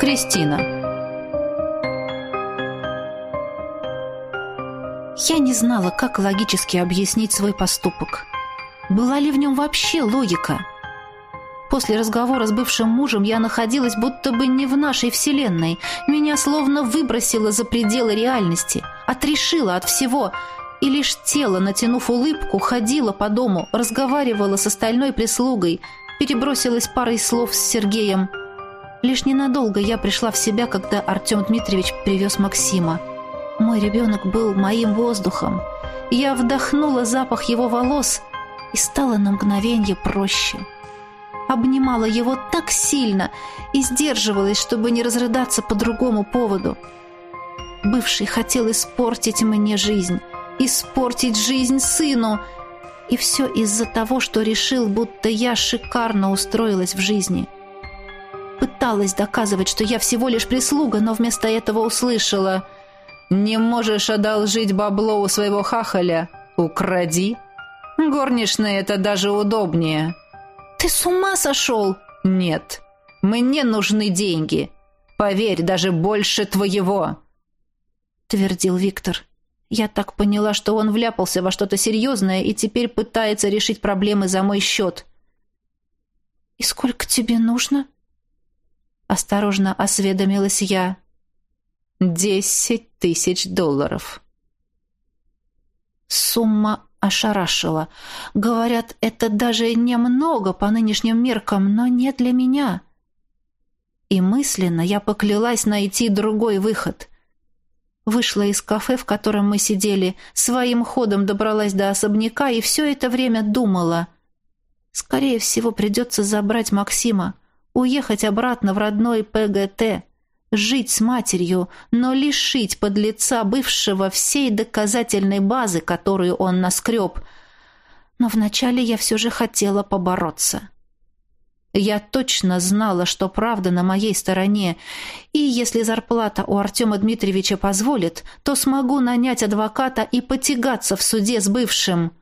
Кристина. Я не знала, как логически объяснить свой поступок. Была ли в нем вообще логика? После разговора с бывшим мужем я находилась будто бы не в нашей вселенной. Меня словно выбросило за пределы реальности, отрешило от всего, и лишь тело, натянув улыбку, ходило по дому, разговаривало с остальной прислугой, перебросилась парой слов с Сергеем – Лишь ненадолго я пришла в себя, когда Артем Дмитриевич привез Максима. Мой ребенок был моим воздухом. Я вдохнула запах его волос и стала на мгновенье проще. Обнимала его так сильно и сдерживалась, чтобы не разрыдаться по другому поводу. Бывший хотел испортить мне жизнь, испортить жизнь сыну. И все из-за того, что решил, будто я шикарно устроилась в жизни. — Пыталась доказывать, что я всего лишь прислуга, но вместо этого услышала «Не можешь одолжить бабло у своего хахаля? Укради!» «Горничная это даже удобнее!» «Ты с ума сошел?» «Нет, мне нужны деньги. Поверь, даже больше твоего!» Твердил Виктор. Я так поняла, что он вляпался во что-то серьезное и теперь пытается решить проблемы за мой счет. «И сколько тебе нужно?» Осторожно осведомилась я. «Десять тысяч долларов». Сумма ошарашила. Говорят, это даже немного по нынешним меркам, но не для меня. И мысленно я поклялась найти другой выход. Вышла из кафе, в котором мы сидели, своим ходом добралась до особняка и все это время думала. Скорее всего, придется забрать Максима уехать обратно в родной ПГТ, жить с матерью, но лишить подлеца бывшего всей доказательной базы, которую он наскреб. Но вначале я все же хотела побороться. Я точно знала, что правда на моей стороне, и если зарплата у Артема Дмитриевича позволит, то смогу нанять адвоката и потягаться в суде с бывшим.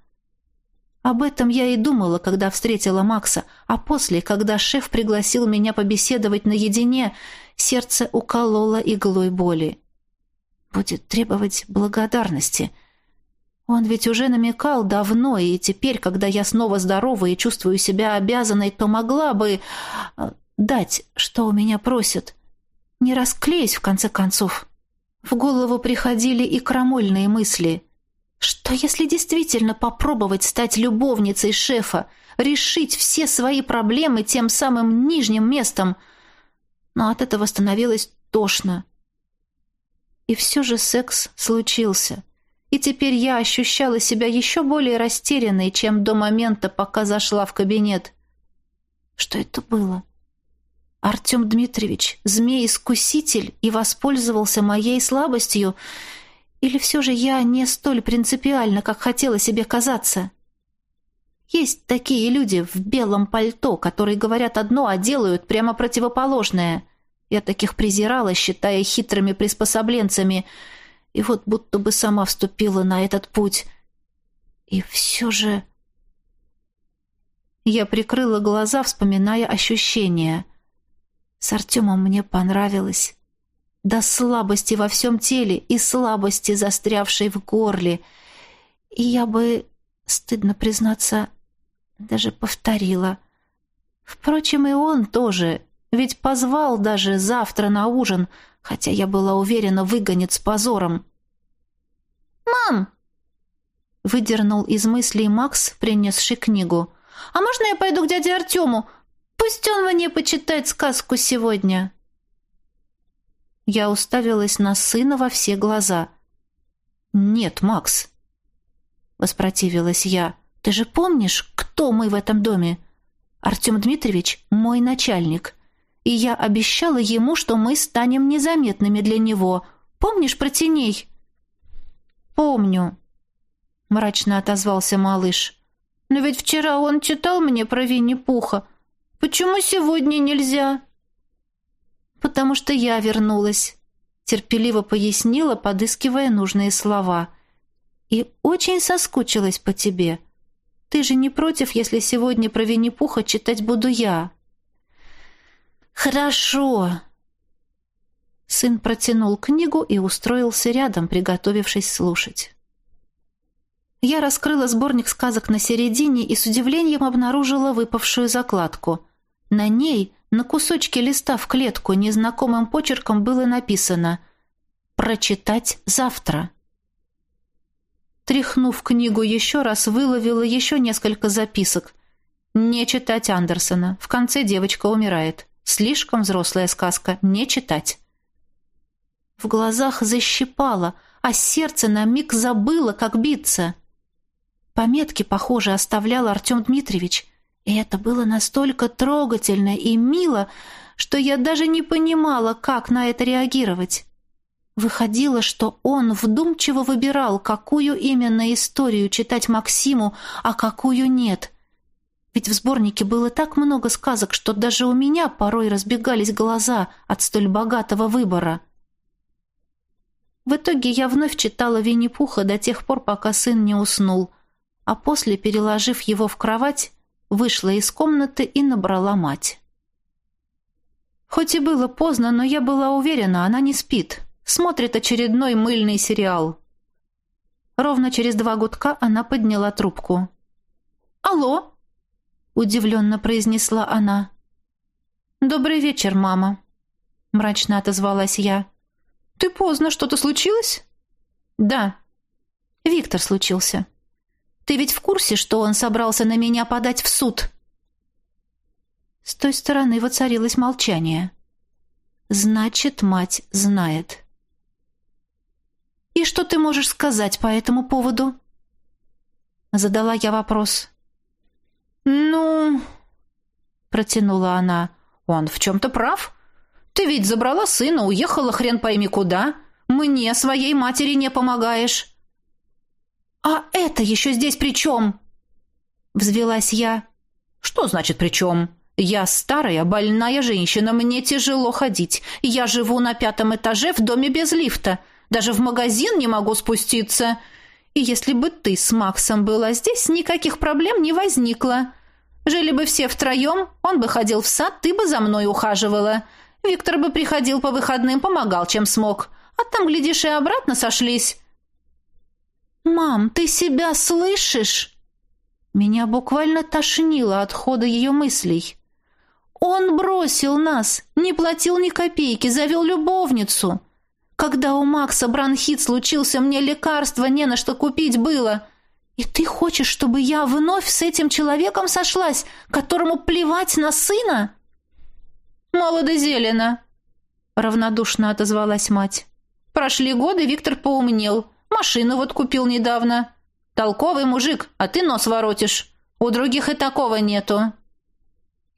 Об этом я и думала, когда встретила Макса, а после, когда шеф пригласил меня побеседовать наедине, сердце укололо иглой боли. Будет требовать благодарности. Он ведь уже намекал давно, и теперь, когда я снова здорова и чувствую себя обязанной, то могла бы э, дать, что у меня просят. Не расклеюсь, в конце концов. В голову приходили и крамольные мысли — что если действительно попробовать стать любовницей шефа, решить все свои проблемы тем самым нижним местом? Но от этого становилось тошно. И все же секс случился. И теперь я ощущала себя еще более растерянной, чем до момента, пока зашла в кабинет. Что это было? Артем Дмитриевич, змей-искуситель, и воспользовался моей слабостью — или все же я не столь принципиальна, как хотела себе казаться? Есть такие люди в белом пальто, которые говорят одно, а делают прямо противоположное. Я таких презирала, считая хитрыми приспособленцами, и вот будто бы сама вступила на этот путь. И все же... Я прикрыла глаза, вспоминая ощущения. С Артемом мне понравилось до слабости во всем теле и слабости, застрявшей в горле. И я бы, стыдно признаться, даже повторила. Впрочем, и он тоже, ведь позвал даже завтра на ужин, хотя я была уверена, выгонит с позором. «Мам!» — выдернул из мыслей Макс, принесший книгу. «А можно я пойду к дяде Артему? Пусть он мне почитает сказку сегодня». Я уставилась на сына во все глаза. «Нет, Макс», — воспротивилась я, — «ты же помнишь, кто мы в этом доме? Артем Дмитриевич — мой начальник, и я обещала ему, что мы станем незаметными для него. Помнишь про теней?» «Помню», — мрачно отозвался малыш. «Но ведь вчера он читал мне про Винни-Пуха. Почему сегодня нельзя?» «Потому что я вернулась», — терпеливо пояснила, подыскивая нужные слова. «И очень соскучилась по тебе. Ты же не против, если сегодня про Винни-Пуха читать буду я?» «Хорошо», Сын протянул книгу и устроился рядом, приготовившись слушать. Я раскрыла сборник сказок на середине и с удивлением обнаружила выпавшую закладку. На ней, на кусочке листа в клетку, незнакомым почерком было написано «Прочитать завтра». Тряхнув книгу еще раз, выловила еще несколько записок. «Не читать Андерсона. В конце девочка умирает. Слишком взрослая сказка. Не читать». В глазах защипало, а сердце на миг забыло, как биться. Пометки, похоже, оставлял Артем Дмитриевич, и это было настолько трогательно и мило, что я даже не понимала, как на это реагировать. Выходило, что он вдумчиво выбирал, какую именно историю читать Максиму, а какую нет. Ведь в сборнике было так много сказок, что даже у меня порой разбегались глаза от столь богатого выбора. В итоге я вновь читала Винни-Пуха до тех пор, пока сын не уснул, а после, переложив его в кровать, вышла из комнаты и набрала мать. Хоть и было поздно, но я была уверена, она не спит смотрит очередной мыльный сериал. Ровно через два гудка она подняла трубку. «Алло!» — удивленно произнесла она. «Добрый вечер, мама», — мрачно отозвалась я. «Ты поздно, что-то случилось?» «Да, Виктор случился. Ты ведь в курсе, что он собрался на меня подать в суд?» С той стороны воцарилось молчание. «Значит, мать знает». «И что ты можешь сказать по этому поводу?» Задала я вопрос. «Ну...» Протянула она. «Он в чем-то прав. Ты ведь забрала сына, уехала хрен пойми куда. Мне, своей матери, не помогаешь». «А это еще здесь при чем?» Взвелась я. «Что значит при чем?» «Я старая, больная женщина, мне тяжело ходить. Я живу на пятом этаже в доме без лифта. Даже в магазин не могу спуститься. И если бы ты с Максом была здесь, никаких проблем не возникло. Жили бы все втроем, он бы ходил в сад, ты бы за мной ухаживала. Виктор бы приходил по выходным, помогал, чем смог. А там, глядишь, и обратно сошлись. «Мам, ты себя слышишь?» Меня буквально тошнило от хода ее мыслей. «Он бросил нас, не платил ни копейки, завел любовницу. Когда у Макса бронхит случился, мне лекарства не на что купить было. И ты хочешь, чтобы я вновь с этим человеком сошлась, которому плевать на сына? Молодо зелено, равнодушно отозвалась мать. Прошли годы, Виктор поумнел. Машину вот купил недавно. Толковый мужик, а ты нос воротишь. У других и такого нету.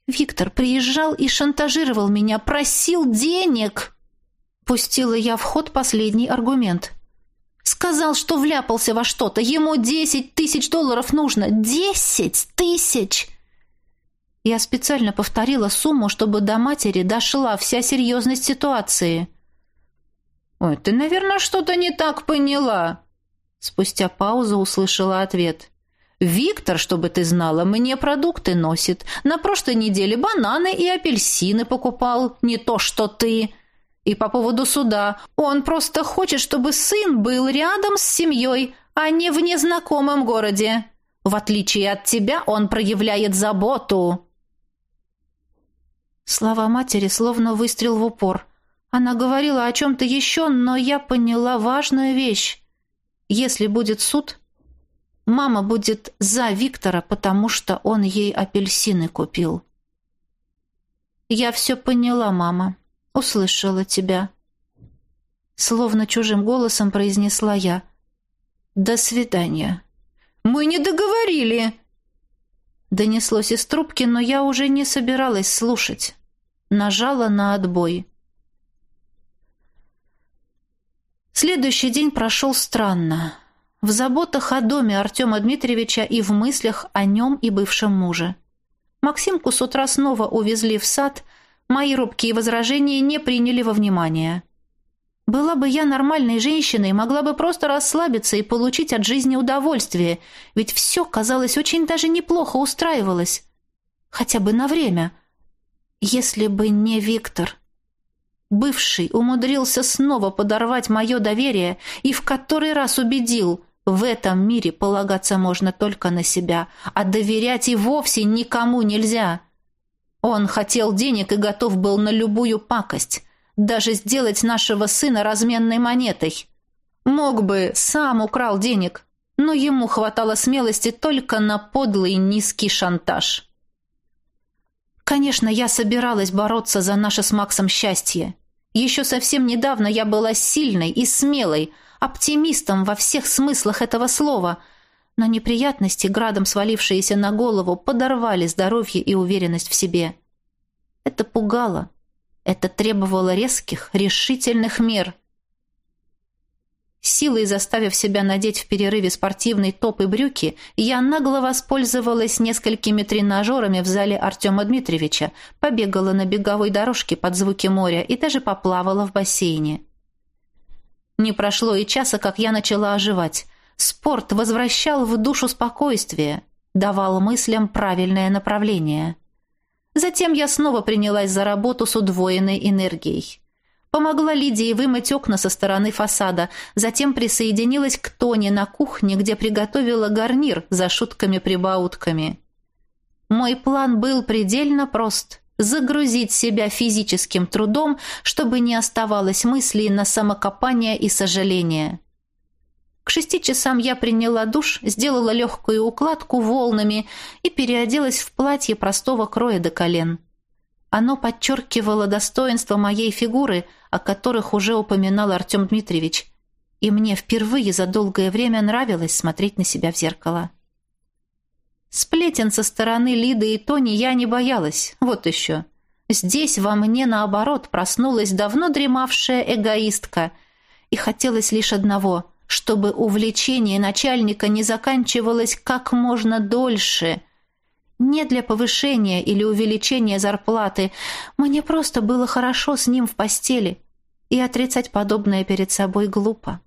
Виктор приезжал и шантажировал меня, просил денег. Пустила я в ход последний аргумент. Сказал, что вляпался во что-то. Ему десять тысяч долларов нужно. Десять тысяч! Я специально повторила сумму, чтобы до матери дошла вся серьезность ситуации. «Ой, ты, наверное, что-то не так поняла». Спустя паузу услышала ответ. «Виктор, чтобы ты знала, мне продукты носит. На прошлой неделе бананы и апельсины покупал. Не то, что ты...» И по поводу суда. Он просто хочет, чтобы сын был рядом с семьей, а не в незнакомом городе. В отличие от тебя, он проявляет заботу. Слова матери словно выстрел в упор. Она говорила о чем-то еще, но я поняла важную вещь. Если будет суд, мама будет за Виктора, потому что он ей апельсины купил. Я все поняла, мама услышала тебя. Словно чужим голосом произнесла я. До свидания. Мы не договорили. Донеслось из трубки, но я уже не собиралась слушать. Нажала на отбой. Следующий день прошел странно. В заботах о доме Артема Дмитриевича и в мыслях о нем и бывшем муже. Максимку с утра снова увезли в сад, Мои робкие возражения не приняли во внимание. Была бы я нормальной женщиной, могла бы просто расслабиться и получить от жизни удовольствие, ведь все, казалось, очень даже неплохо устраивалось. Хотя бы на время. Если бы не Виктор. Бывший умудрился снова подорвать мое доверие и в который раз убедил, в этом мире полагаться можно только на себя, а доверять и вовсе никому нельзя. Он хотел денег и готов был на любую пакость, даже сделать нашего сына разменной монетой. Мог бы, сам украл денег, но ему хватало смелости только на подлый низкий шантаж. Конечно, я собиралась бороться за наше с Максом счастье. Еще совсем недавно я была сильной и смелой, оптимистом во всех смыслах этого слова, но неприятности, градом свалившиеся на голову, подорвали здоровье и уверенность в себе. Это пугало. Это требовало резких, решительных мер. Силой заставив себя надеть в перерыве спортивный топ и брюки, я нагло воспользовалась несколькими тренажерами в зале Артема Дмитриевича, побегала на беговой дорожке под звуки моря и даже поплавала в бассейне. Не прошло и часа, как я начала оживать. Спорт возвращал в душу спокойствие, давал мыслям правильное направление. Затем я снова принялась за работу с удвоенной энергией. Помогла Лидии вымыть окна со стороны фасада, затем присоединилась к Тоне на кухне, где приготовила гарнир за шутками-прибаутками. Мой план был предельно прост – загрузить себя физическим трудом, чтобы не оставалось мыслей на самокопание и сожаление. К шести часам я приняла душ, сделала легкую укладку волнами и переоделась в платье простого кроя до колен. Оно подчеркивало достоинство моей фигуры, о которых уже упоминал Артем Дмитриевич, и мне впервые за долгое время нравилось смотреть на себя в зеркало. Сплетен со стороны Лиды и Тони я не боялась. Вот еще. Здесь во мне, наоборот, проснулась давно дремавшая эгоистка. И хотелось лишь одного — чтобы увлечение начальника не заканчивалось как можно дольше. Не для повышения или увеличения зарплаты. Мне просто было хорошо с ним в постели. И отрицать подобное перед собой глупо.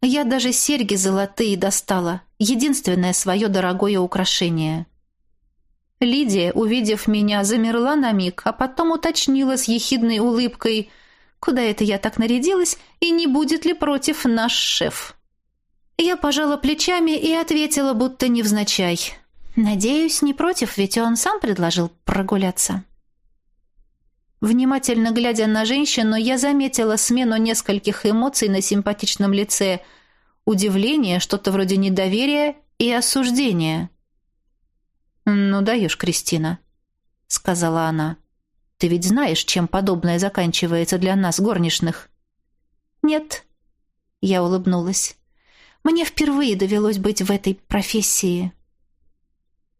Я даже серьги золотые достала, единственное свое дорогое украшение. Лидия, увидев меня, замерла на миг, а потом уточнила с ехидной улыбкой, куда это я так нарядилась и не будет ли против наш шеф. Я пожала плечами и ответила, будто невзначай. «Надеюсь, не против, ведь он сам предложил прогуляться». Внимательно глядя на женщину, я заметила смену нескольких эмоций на симпатичном лице. Удивление, что-то вроде недоверия и осуждения. «Ну, даешь, Кристина», — сказала она. «Ты ведь знаешь, чем подобное заканчивается для нас, горничных?» «Нет», — я улыбнулась. «Мне впервые довелось быть в этой профессии».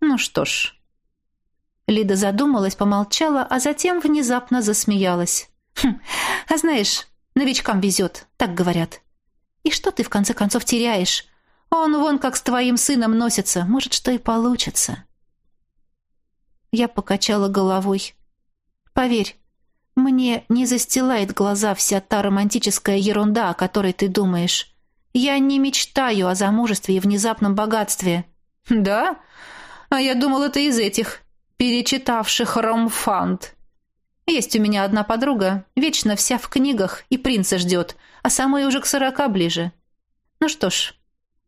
«Ну что ж», Лида задумалась, помолчала, а затем внезапно засмеялась. «Хм, а знаешь, новичкам везет, так говорят. И что ты в конце концов теряешь? Он вон как с твоим сыном носится, может, что и получится». Я покачала головой. «Поверь, мне не застилает глаза вся та романтическая ерунда, о которой ты думаешь. Я не мечтаю о замужестве и внезапном богатстве». «Да? А я думал, это из этих перечитавших ромфант. Есть у меня одна подруга, вечно вся в книгах, и принца ждет, а самой уже к сорока ближе. Ну что ж,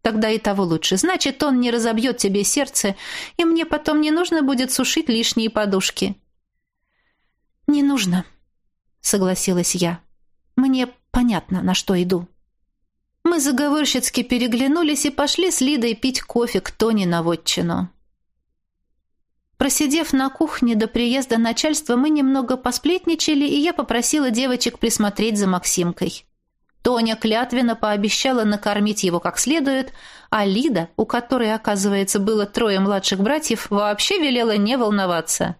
тогда и того лучше. Значит, он не разобьет тебе сердце, и мне потом не нужно будет сушить лишние подушки». «Не нужно», — согласилась я. «Мне понятно, на что иду». Мы заговорщицки переглянулись и пошли с Лидой пить кофе к Тони на вотчину. Просидев на кухне до приезда начальства, мы немного посплетничали, и я попросила девочек присмотреть за Максимкой. Тоня клятвенно пообещала накормить его как следует, а Лида, у которой, оказывается, было трое младших братьев, вообще велела не волноваться.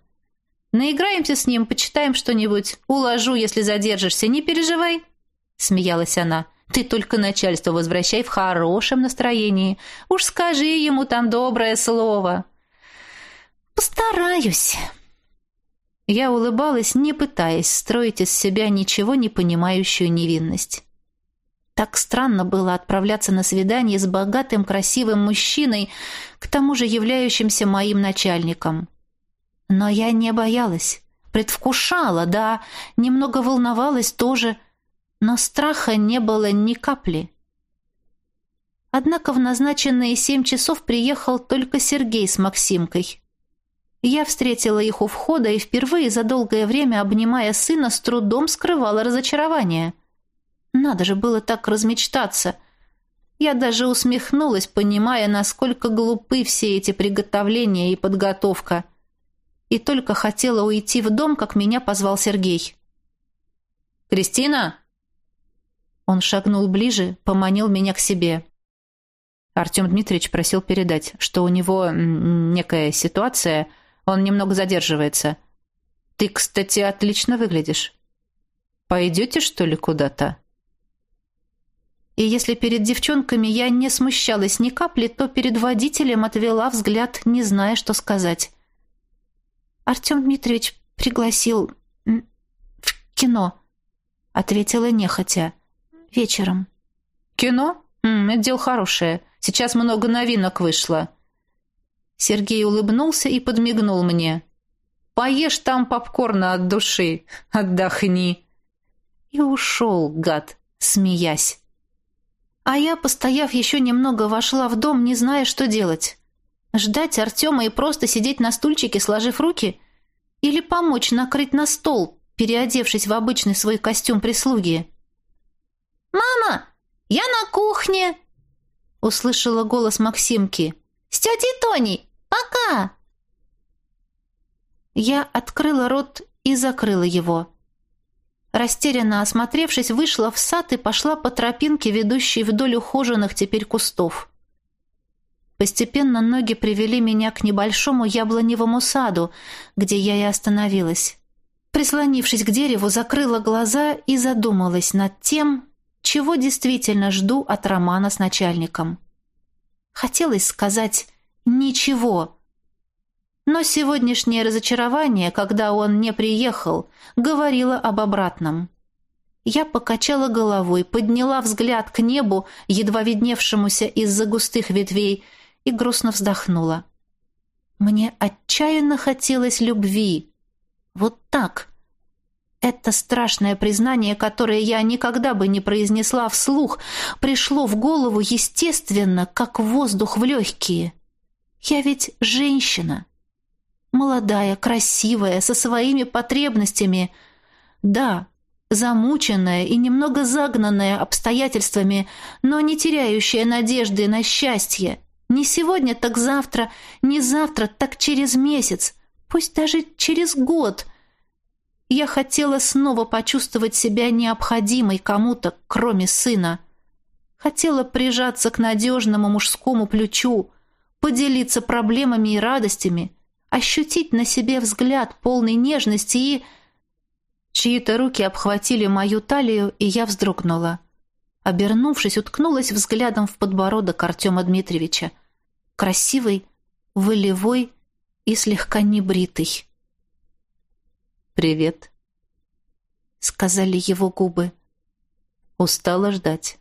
«Наиграемся с ним, почитаем что-нибудь. Уложу, если задержишься, не переживай», — смеялась она. «Ты только начальство возвращай в хорошем настроении. Уж скажи ему там доброе слово». «Постараюсь». Я улыбалась, не пытаясь строить из себя ничего не понимающую невинность. Так странно было отправляться на свидание с богатым, красивым мужчиной, к тому же являющимся моим начальником. Но я не боялась. Предвкушала, да, немного волновалась тоже, но страха не было ни капли. Однако в назначенные семь часов приехал только Сергей с Максимкой. Я встретила их у входа и впервые за долгое время, обнимая сына, с трудом скрывала разочарование. Надо же было так размечтаться. Я даже усмехнулась, понимая, насколько глупы все эти приготовления и подготовка. И только хотела уйти в дом, как меня позвал Сергей. «Кристина!» Он шагнул ближе, поманил меня к себе. Артем Дмитриевич просил передать, что у него некая ситуация, он немного задерживается. Ты, кстати, отлично выглядишь. Пойдете, что ли, куда-то? И если перед девчонками я не смущалась ни капли, то перед водителем отвела взгляд, не зная, что сказать. Артем Дмитриевич пригласил в кино, ответила нехотя. Вечером. Кино? М, это дело хорошее. Сейчас много новинок вышло. Сергей улыбнулся и подмигнул мне. Поешь там попкорна от души, отдохни. И ушел, гад, смеясь. А я, постояв еще немного, вошла в дом, не зная, что делать. Ждать Артема и просто сидеть на стульчике, сложив руки? Или помочь накрыть на стол, переодевшись в обычный свой костюм прислуги? «Мама, я на кухне!» Услышала голос Максимки. «С тетей Тоней! Пока!» Я открыла рот и закрыла его. Растерянно осмотревшись, вышла в сад и пошла по тропинке, ведущей вдоль ухоженных теперь кустов. Постепенно ноги привели меня к небольшому яблоневому саду, где я и остановилась. Прислонившись к дереву, закрыла глаза и задумалась над тем, чего действительно жду от романа с начальником. Хотелось сказать «ничего», но сегодняшнее разочарование, когда он не приехал, говорило об обратном. Я покачала головой, подняла взгляд к небу, едва видневшемуся из-за густых ветвей, и грустно вздохнула. Мне отчаянно хотелось любви. Вот так, это страшное признание, которое я никогда бы не произнесла вслух, пришло в голову естественно, как воздух в легкие. Я ведь женщина. Молодая, красивая, со своими потребностями. Да, замученная и немного загнанная обстоятельствами, но не теряющая надежды на счастье. Не сегодня, так завтра, не завтра, так через месяц, пусть даже через год — я хотела снова почувствовать себя необходимой кому-то, кроме сына. Хотела прижаться к надежному мужскому плечу, поделиться проблемами и радостями, ощутить на себе взгляд полной нежности и... Чьи-то руки обхватили мою талию, и я вздрогнула. Обернувшись, уткнулась взглядом в подбородок Артема Дмитриевича. Красивый, волевой и слегка небритый. «Привет», — сказали его губы. Устала ждать.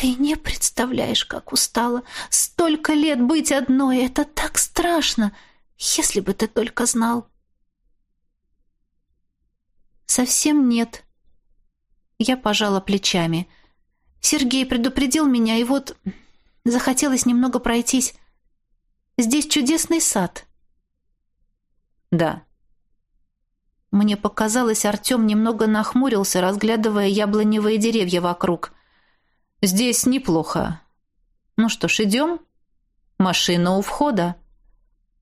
«Ты не представляешь, как устала. Столько лет быть одной — это так страшно, если бы ты только знал». «Совсем нет». Я пожала плечами. Сергей предупредил меня, и вот захотелось немного пройтись. Здесь чудесный сад. Да, мне показалось, Артем немного нахмурился, разглядывая яблоневые деревья вокруг. «Здесь неплохо. Ну что ж, идем? Машина у входа».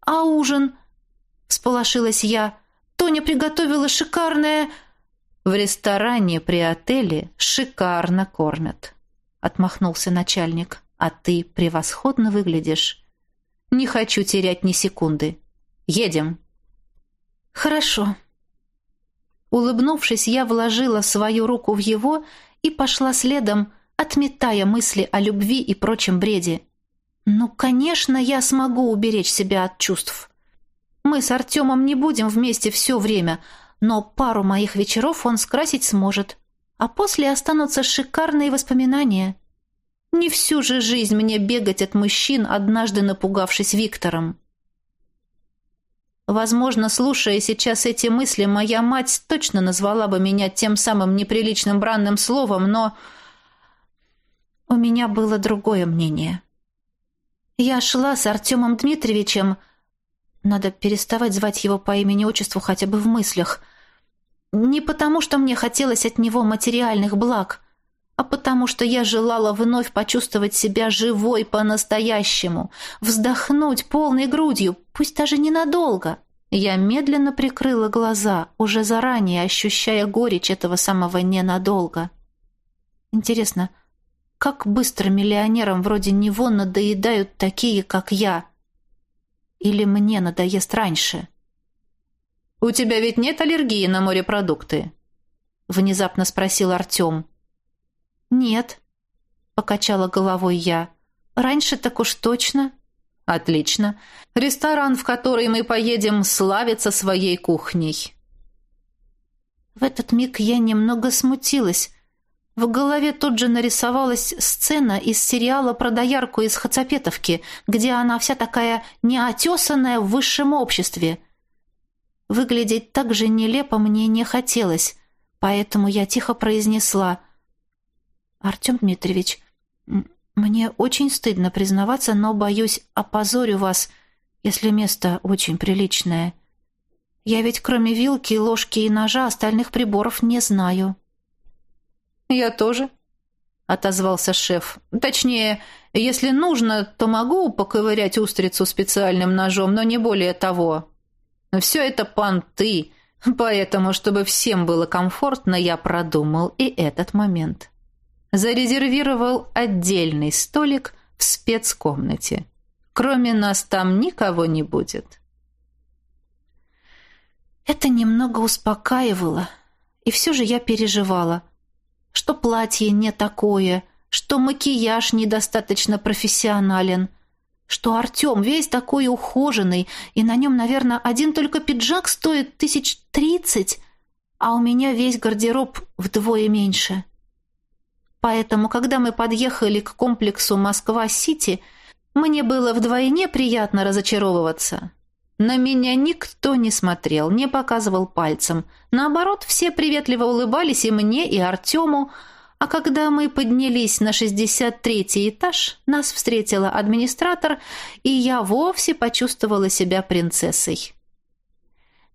«А ужин?» — всполошилась я. «Тоня приготовила шикарное...» «В ресторане при отеле шикарно кормят», — отмахнулся начальник. «А ты превосходно выглядишь. Не хочу терять ни секунды. Едем». «Хорошо», Улыбнувшись, я вложила свою руку в его и пошла следом, отметая мысли о любви и прочем бреде. Ну, конечно, я смогу уберечь себя от чувств. Мы с Артемом не будем вместе все время, но пару моих вечеров он скрасить сможет. А после останутся шикарные воспоминания. Не всю же жизнь мне бегать от мужчин, однажды напугавшись Виктором. Возможно, слушая сейчас эти мысли, моя мать точно назвала бы меня тем самым неприличным бранным словом, но у меня было другое мнение. Я шла с Артемом Дмитриевичем, надо переставать звать его по имени-отчеству хотя бы в мыслях, не потому, что мне хотелось от него материальных благ, а потому что я желала вновь почувствовать себя живой по-настоящему, вздохнуть полной грудью, пусть даже ненадолго. Я медленно прикрыла глаза, уже заранее ощущая горечь этого самого ненадолго. Интересно, как быстро миллионерам вроде него надоедают такие, как я? Или мне надоест раньше? «У тебя ведь нет аллергии на морепродукты?» Внезапно спросил Артем. «Нет», — покачала головой я. «Раньше так уж точно». «Отлично. Ресторан, в который мы поедем, славится своей кухней». В этот миг я немного смутилась. В голове тут же нарисовалась сцена из сериала про доярку из Хацапетовки, где она вся такая неотесанная в высшем обществе. Выглядеть так же нелепо мне не хотелось, поэтому я тихо произнесла «Артем Дмитриевич, мне очень стыдно признаваться, но, боюсь, опозорю вас, если место очень приличное. Я ведь кроме вилки, ложки и ножа остальных приборов не знаю». «Я тоже», — отозвался шеф. «Точнее, если нужно, то могу поковырять устрицу специальным ножом, но не более того. Все это понты, поэтому, чтобы всем было комфортно, я продумал и этот момент» зарезервировал отдельный столик в спецкомнате. Кроме нас там никого не будет. Это немного успокаивало, и все же я переживала, что платье не такое, что макияж недостаточно профессионален, что Артем весь такой ухоженный, и на нем, наверное, один только пиджак стоит тысяч тридцать, а у меня весь гардероб вдвое меньше. Поэтому, когда мы подъехали к комплексу Москва-Сити, мне было вдвойне приятно разочаровываться. На меня никто не смотрел, не показывал пальцем. Наоборот, все приветливо улыбались и мне, и Артему. А когда мы поднялись на 63-й этаж, нас встретила администратор, и я вовсе почувствовала себя принцессой.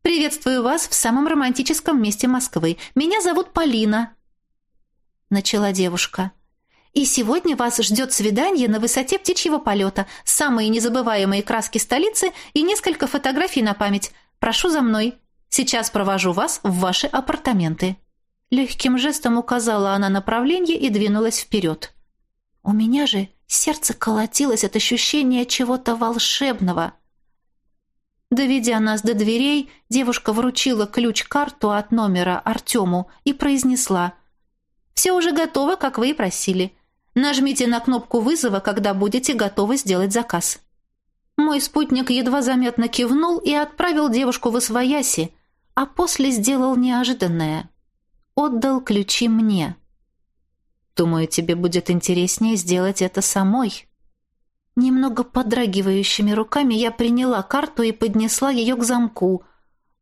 «Приветствую вас в самом романтическом месте Москвы. Меня зовут Полина», начала девушка. «И сегодня вас ждет свидание на высоте птичьего полета, самые незабываемые краски столицы и несколько фотографий на память. Прошу за мной. Сейчас провожу вас в ваши апартаменты». Легким жестом указала она направление и двинулась вперед. «У меня же сердце колотилось от ощущения чего-то волшебного». Доведя нас до дверей, девушка вручила ключ-карту от номера Артему и произнесла – все уже готово, как вы и просили. Нажмите на кнопку вызова, когда будете готовы сделать заказ». Мой спутник едва заметно кивнул и отправил девушку в освояси, а после сделал неожиданное. Отдал ключи мне. «Думаю, тебе будет интереснее сделать это самой». Немного подрагивающими руками я приняла карту и поднесла ее к замку,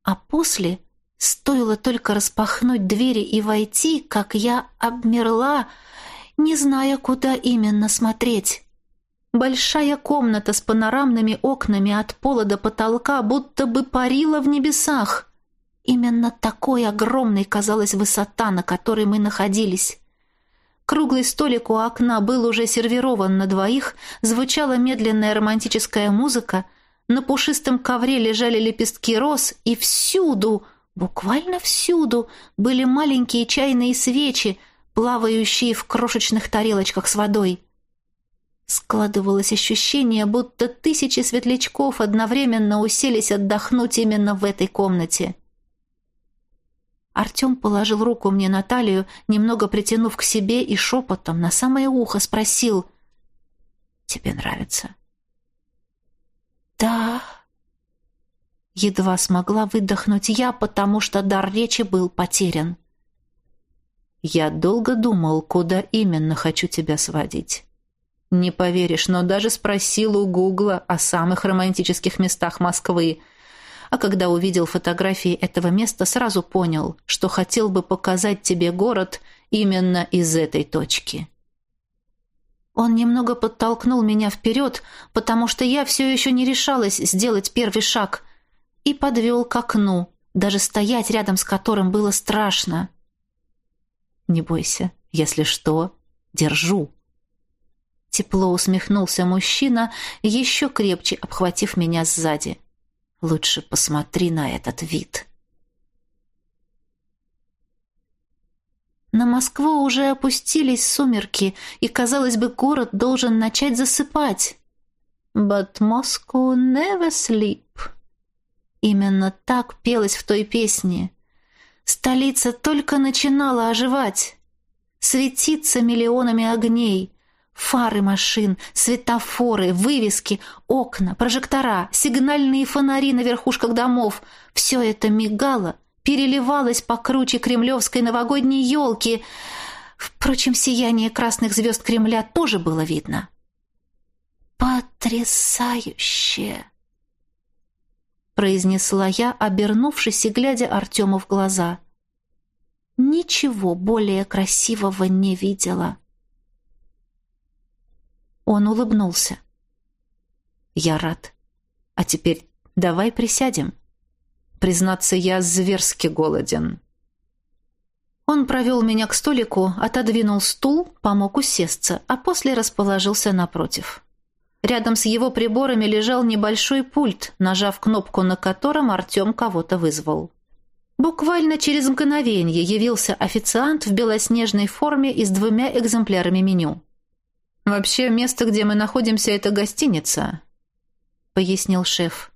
а после Стоило только распахнуть двери и войти, как я обмерла, не зная, куда именно смотреть. Большая комната с панорамными окнами от пола до потолка будто бы парила в небесах. Именно такой огромной казалась высота, на которой мы находились. Круглый столик у окна был уже сервирован на двоих, звучала медленная романтическая музыка, на пушистом ковре лежали лепестки роз, и всюду — Буквально всюду были маленькие чайные свечи, плавающие в крошечных тарелочках с водой. Складывалось ощущение, будто тысячи светлячков одновременно уселись отдохнуть именно в этой комнате. Артем положил руку мне на талию, немного притянув к себе и шепотом на самое ухо спросил «Тебе нравится?» «Да», Едва смогла выдохнуть я, потому что дар речи был потерян. Я долго думал, куда именно хочу тебя сводить. Не поверишь, но даже спросил у Гугла о самых романтических местах Москвы. а когда увидел фотографии этого места, сразу понял, что хотел бы показать тебе город именно из этой точки. Он немного подтолкнул меня вперед, потому что я все еще не решалась сделать первый шаг, и подвел к окну, даже стоять рядом с которым было страшно. «Не бойся, если что, держу». Тепло усмехнулся мужчина, еще крепче обхватив меня сзади. «Лучше посмотри на этот вид». На Москву уже опустились сумерки, и, казалось бы, город должен начать засыпать. «But Moscow never sleep». Именно так пелось в той песне. Столица только начинала оживать. Светиться миллионами огней. Фары машин, светофоры, вывески, окна, прожектора, сигнальные фонари на верхушках домов. Все это мигало, переливалось покруче кремлевской новогодней елки. Впрочем, сияние красных звезд Кремля тоже было видно. «Потрясающе!» Произнесла я, обернувшись и глядя Артему в глаза. Ничего более красивого не видела. Он улыбнулся. Я рад. А теперь давай присядем. Признаться, я зверски голоден. Он провел меня к столику, отодвинул стул, помог усесться, а после расположился напротив. Рядом с его приборами лежал небольшой пульт, нажав кнопку на котором Артем кого-то вызвал. Буквально через мгновение явился официант в белоснежной форме и с двумя экземплярами меню. «Вообще, место, где мы находимся, это гостиница», — пояснил шеф.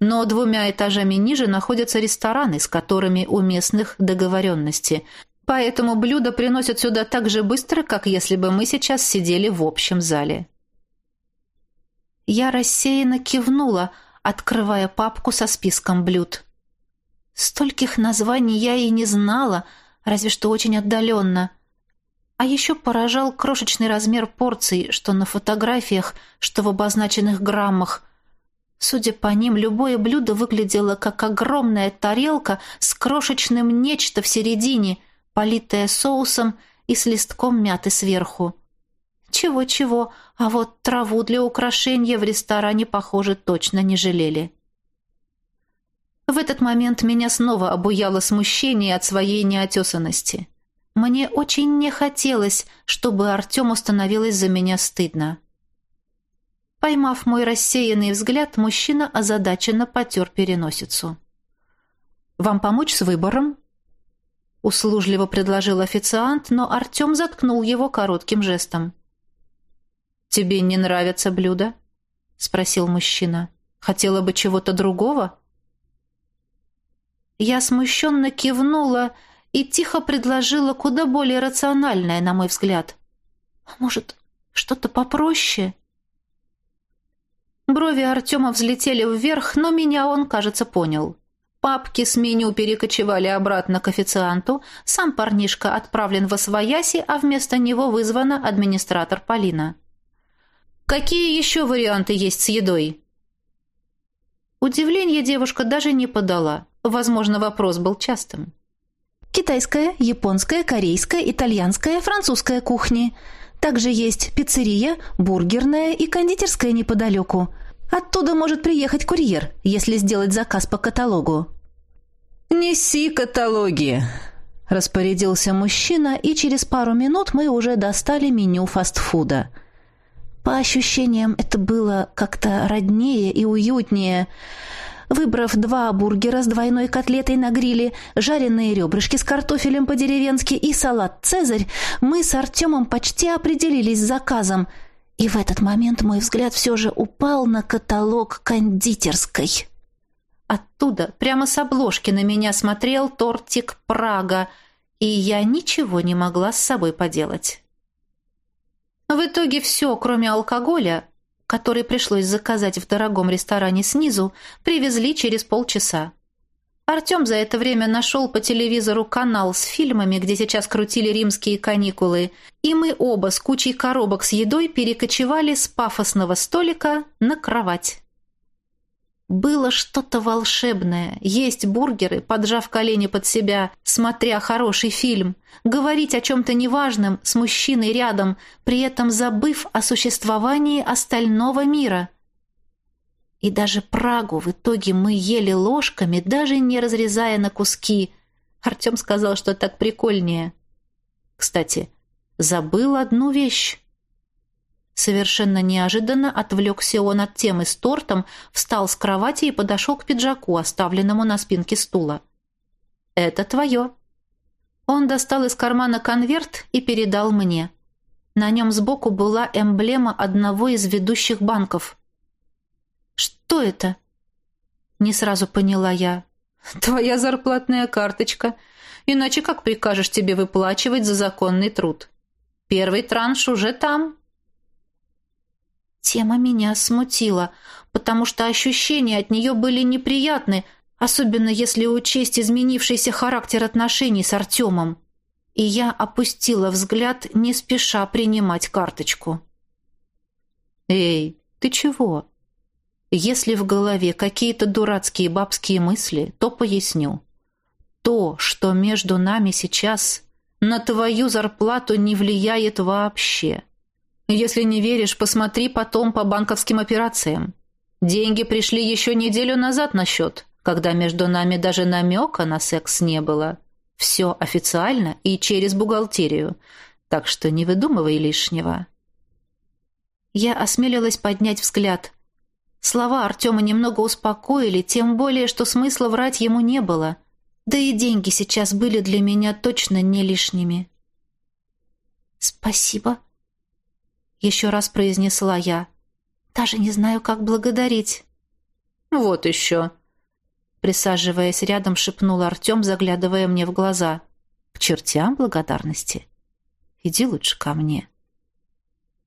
«Но двумя этажами ниже находятся рестораны, с которыми у местных договоренности. Поэтому блюда приносят сюда так же быстро, как если бы мы сейчас сидели в общем зале». Я рассеянно кивнула, открывая папку со списком блюд. Стольких названий я и не знала, разве что очень отдаленно. А еще поражал крошечный размер порций, что на фотографиях, что в обозначенных граммах. Судя по ним, любое блюдо выглядело как огромная тарелка с крошечным нечто в середине, политое соусом и с листком мяты сверху. Чего-чего, а вот траву для украшения в ресторане, похоже, точно не жалели. В этот момент меня снова обуяло смущение от своей неотесанности. Мне очень не хотелось, чтобы Артему становилось за меня стыдно. Поймав мой рассеянный взгляд, мужчина озадаченно потер переносицу. «Вам помочь с выбором?» Услужливо предложил официант, но Артем заткнул его коротким жестом. «Тебе не нравятся блюда?» — спросил мужчина. «Хотела бы чего-то другого?» Я смущенно кивнула и тихо предложила куда более рациональное, на мой взгляд. «А может, что-то попроще?» Брови Артема взлетели вверх, но меня он, кажется, понял. Папки с меню перекочевали обратно к официанту, сам парнишка отправлен в Освояси, а вместо него вызвана администратор Полина. Какие еще варианты есть с едой? Удивление девушка даже не подала. Возможно, вопрос был частым. Китайская, японская, корейская, итальянская, французская кухни. Также есть пиццерия, бургерная и кондитерская неподалеку. Оттуда может приехать курьер, если сделать заказ по каталогу. «Неси каталоги!» – распорядился мужчина, и через пару минут мы уже достали меню фастфуда – по ощущениям, это было как-то роднее и уютнее. Выбрав два бургера с двойной котлетой на гриле, жареные ребрышки с картофелем по-деревенски и салат «Цезарь», мы с Артемом почти определились с заказом. И в этот момент мой взгляд все же упал на каталог кондитерской. Оттуда, прямо с обложки, на меня смотрел тортик «Прага», и я ничего не могла с собой поделать. В итоге все, кроме алкоголя, который пришлось заказать в дорогом ресторане снизу, привезли через полчаса. Артем за это время нашел по телевизору канал с фильмами, где сейчас крутили римские каникулы, и мы оба с кучей коробок с едой перекочевали с пафосного столика на кровать. Было что-то волшебное. Есть бургеры, поджав колени под себя, смотря хороший фильм. Говорить о чем-то неважном с мужчиной рядом, при этом забыв о существовании остального мира. И даже Прагу в итоге мы ели ложками, даже не разрезая на куски. Артем сказал, что так прикольнее. Кстати, забыл одну вещь. Совершенно неожиданно отвлекся он от темы с тортом, встал с кровати и подошел к пиджаку, оставленному на спинке стула. «Это твое». Он достал из кармана конверт и передал мне. На нем сбоку была эмблема одного из ведущих банков. «Что это?» Не сразу поняла я. «Твоя зарплатная карточка. Иначе как прикажешь тебе выплачивать за законный труд? Первый транш уже там». Тема меня смутила, потому что ощущения от нее были неприятны, особенно если учесть изменившийся характер отношений с Артемом. И я опустила взгляд, не спеша принимать карточку. «Эй, ты чего?» Если в голове какие-то дурацкие бабские мысли, то поясню. То, что между нами сейчас, на твою зарплату не влияет вообще. Если не веришь, посмотри потом по банковским операциям. Деньги пришли еще неделю назад на счет, когда между нами даже намека на секс не было. Все официально и через бухгалтерию, так что не выдумывай лишнего. Я осмелилась поднять взгляд. Слова Артема немного успокоили, тем более, что смысла врать ему не было. Да и деньги сейчас были для меня точно не лишними. «Спасибо», еще раз произнесла я. Даже не знаю, как благодарить. Вот еще. Присаживаясь рядом, шепнул Артем, заглядывая мне в глаза. К чертям благодарности. Иди лучше ко мне.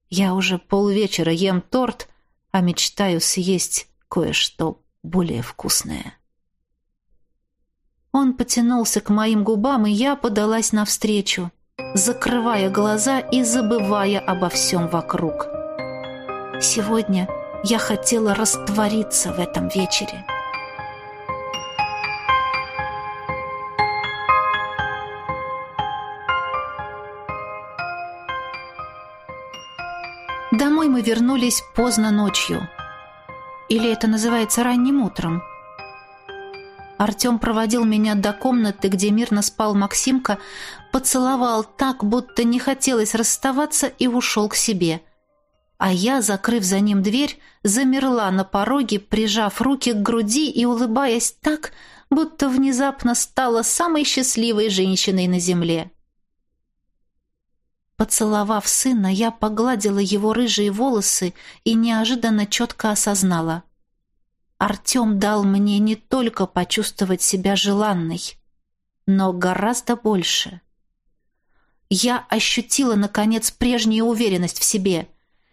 Я уже полвечера ем торт, а мечтаю съесть кое-что более вкусное. Он потянулся к моим губам, и я подалась навстречу закрывая глаза и забывая обо всем вокруг. Сегодня я хотела раствориться в этом вечере. Домой мы вернулись поздно ночью. Или это называется ранним утром. Артем проводил меня до комнаты, где мирно спал Максимка, поцеловал так, будто не хотелось расставаться, и ушел к себе. А я, закрыв за ним дверь, замерла на пороге, прижав руки к груди и улыбаясь так, будто внезапно стала самой счастливой женщиной на земле. Поцеловав сына, я погладила его рыжие волосы и неожиданно четко осознала. Артем дал мне не только почувствовать себя желанной, но гораздо больше. Я ощутила, наконец, прежнюю уверенность в себе.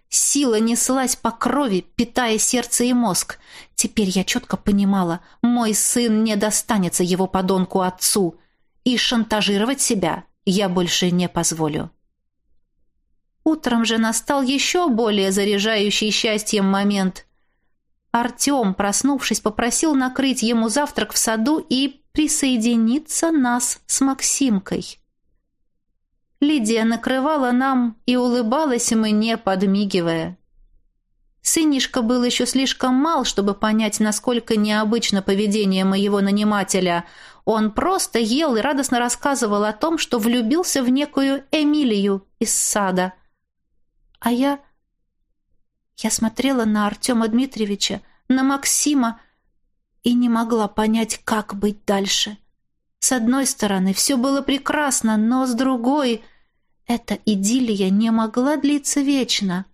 Сила неслась по крови, питая сердце и мозг. Теперь я четко понимала, мой сын не достанется его подонку отцу, и шантажировать себя я больше не позволю. Утром же настал еще более заряжающий счастьем момент. Артем, проснувшись, попросил накрыть ему завтрак в саду и присоединиться нас с Максимкой. Лидия накрывала нам и улыбалась мне, подмигивая. Сынишка был еще слишком мал, чтобы понять, насколько необычно поведение моего нанимателя. Он просто ел и радостно рассказывал о том, что влюбился в некую Эмилию из сада. А я я смотрела на Артема Дмитриевича, на Максима и не могла понять, как быть дальше. С одной стороны, все было прекрасно, но с другой, эта идиллия не могла длиться вечно.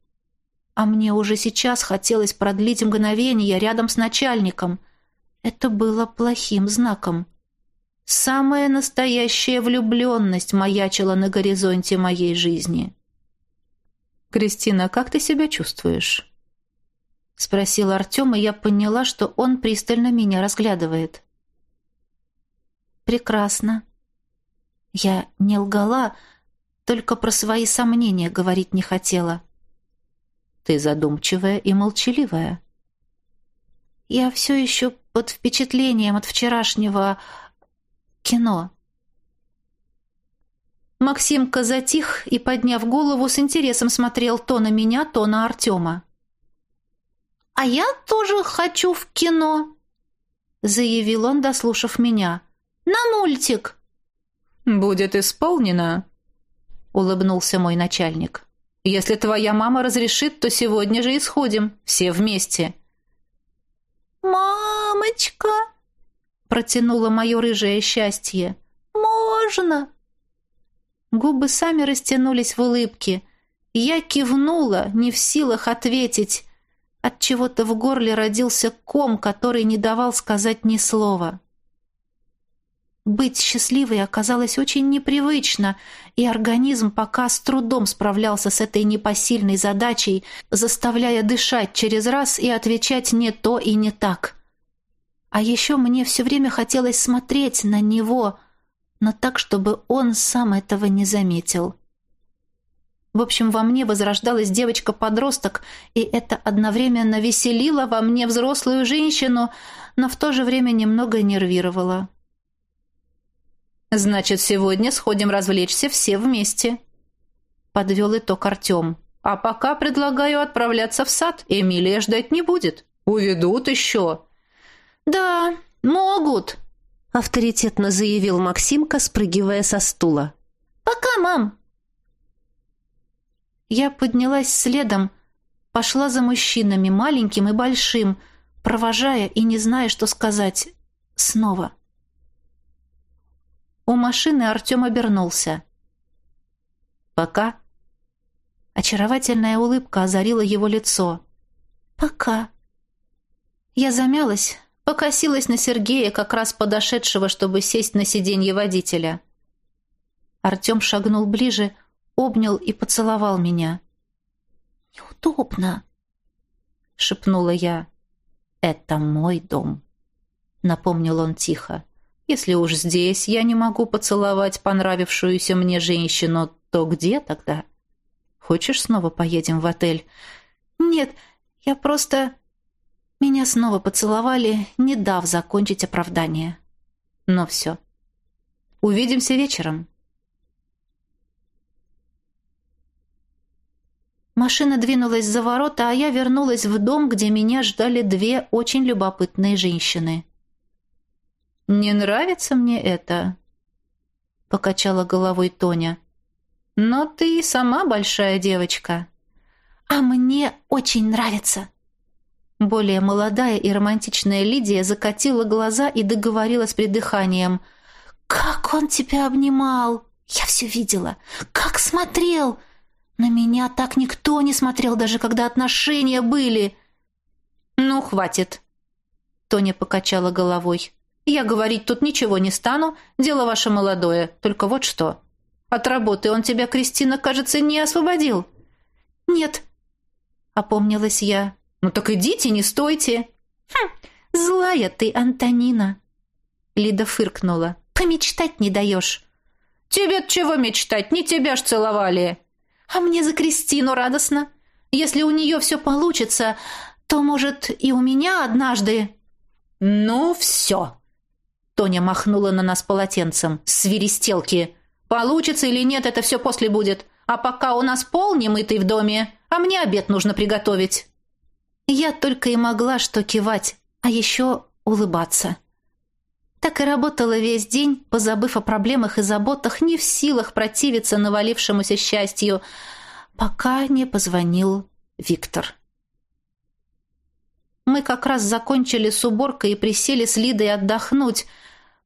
А мне уже сейчас хотелось продлить мгновение рядом с начальником. Это было плохим знаком. Самая настоящая влюбленность маячила на горизонте моей жизни. «Кристина, как ты себя чувствуешь?» Спросил Артем, и я поняла, что он пристально меня разглядывает. «Прекрасно. Я не лгала, только про свои сомнения говорить не хотела». «Ты задумчивая и молчаливая». Я все еще под впечатлением от вчерашнего кино. Максимка затих и, подняв голову, с интересом смотрел то на меня, то на Артема. «А я тоже хочу в кино», — заявил он, дослушав меня. «На мультик». «Будет исполнено», — улыбнулся мой начальник. «Если твоя мама разрешит, то сегодня же исходим, все вместе». «Мамочка!» — протянуло мое рыжее счастье. «Можно?» Губы сами растянулись в улыбке. Я кивнула, не в силах ответить. От чего-то в горле родился ком, который не давал сказать ни слова. Быть счастливой оказалось очень непривычно, и организм пока с трудом справлялся с этой непосильной задачей, заставляя дышать через раз и отвечать не то и не так. А еще мне все время хотелось смотреть на него — но так, чтобы он сам этого не заметил. В общем, во мне возрождалась девочка-подросток, и это одновременно веселило во мне взрослую женщину, но в то же время немного нервировало. «Значит, сегодня сходим развлечься все вместе», — подвел итог Артем. «А пока предлагаю отправляться в сад. Эмилия ждать не будет. Уведут еще». «Да, могут», авторитетно заявил Максимка, спрыгивая со стула. «Пока, мам!» Я поднялась следом, пошла за мужчинами, маленьким и большим, провожая и не зная, что сказать. Снова. У машины Артем обернулся. «Пока». Очаровательная улыбка озарила его лицо. «Пока». Я замялась, Покосилась на Сергея, как раз подошедшего, чтобы сесть на сиденье водителя. Артем шагнул ближе, обнял и поцеловал меня. «Неудобно», — шепнула я. «Это мой дом», — напомнил он тихо. «Если уж здесь я не могу поцеловать понравившуюся мне женщину, то где тогда? Хочешь, снова поедем в отель?» «Нет, я просто...» Меня снова поцеловали, не дав закончить оправдание. Но все. Увидимся вечером. Машина двинулась за ворота, а я вернулась в дом, где меня ждали две очень любопытные женщины. «Не нравится мне это», — покачала головой Тоня. «Но ты сама большая девочка». «А мне очень нравится», более молодая и романтичная Лидия закатила глаза и договорила с придыханием. «Как он тебя обнимал! Я все видела! Как смотрел! На меня так никто не смотрел, даже когда отношения были!» «Ну, хватит!» Тоня покачала головой. «Я говорить тут ничего не стану, дело ваше молодое, только вот что. От работы он тебя, Кристина, кажется, не освободил». «Нет», — опомнилась я. «Ну так идите, не стойте!» «Хм, злая ты, Антонина!» Лида фыркнула. «Помечтать не даешь!» «Тебе чего мечтать? Не тебя ж целовали!» «А мне за Кристину радостно! Если у нее все получится, то, может, и у меня однажды...» «Ну, все!» Тоня махнула на нас полотенцем. «Свиристелки! Получится или нет, это все после будет. А пока у нас пол немытый в доме, а мне обед нужно приготовить». Я только и могла что кивать, а еще улыбаться. Так и работала весь день, позабыв о проблемах и заботах, не в силах противиться навалившемуся счастью, пока не позвонил Виктор. Мы как раз закончили с уборкой и присели с Лидой отдохнуть,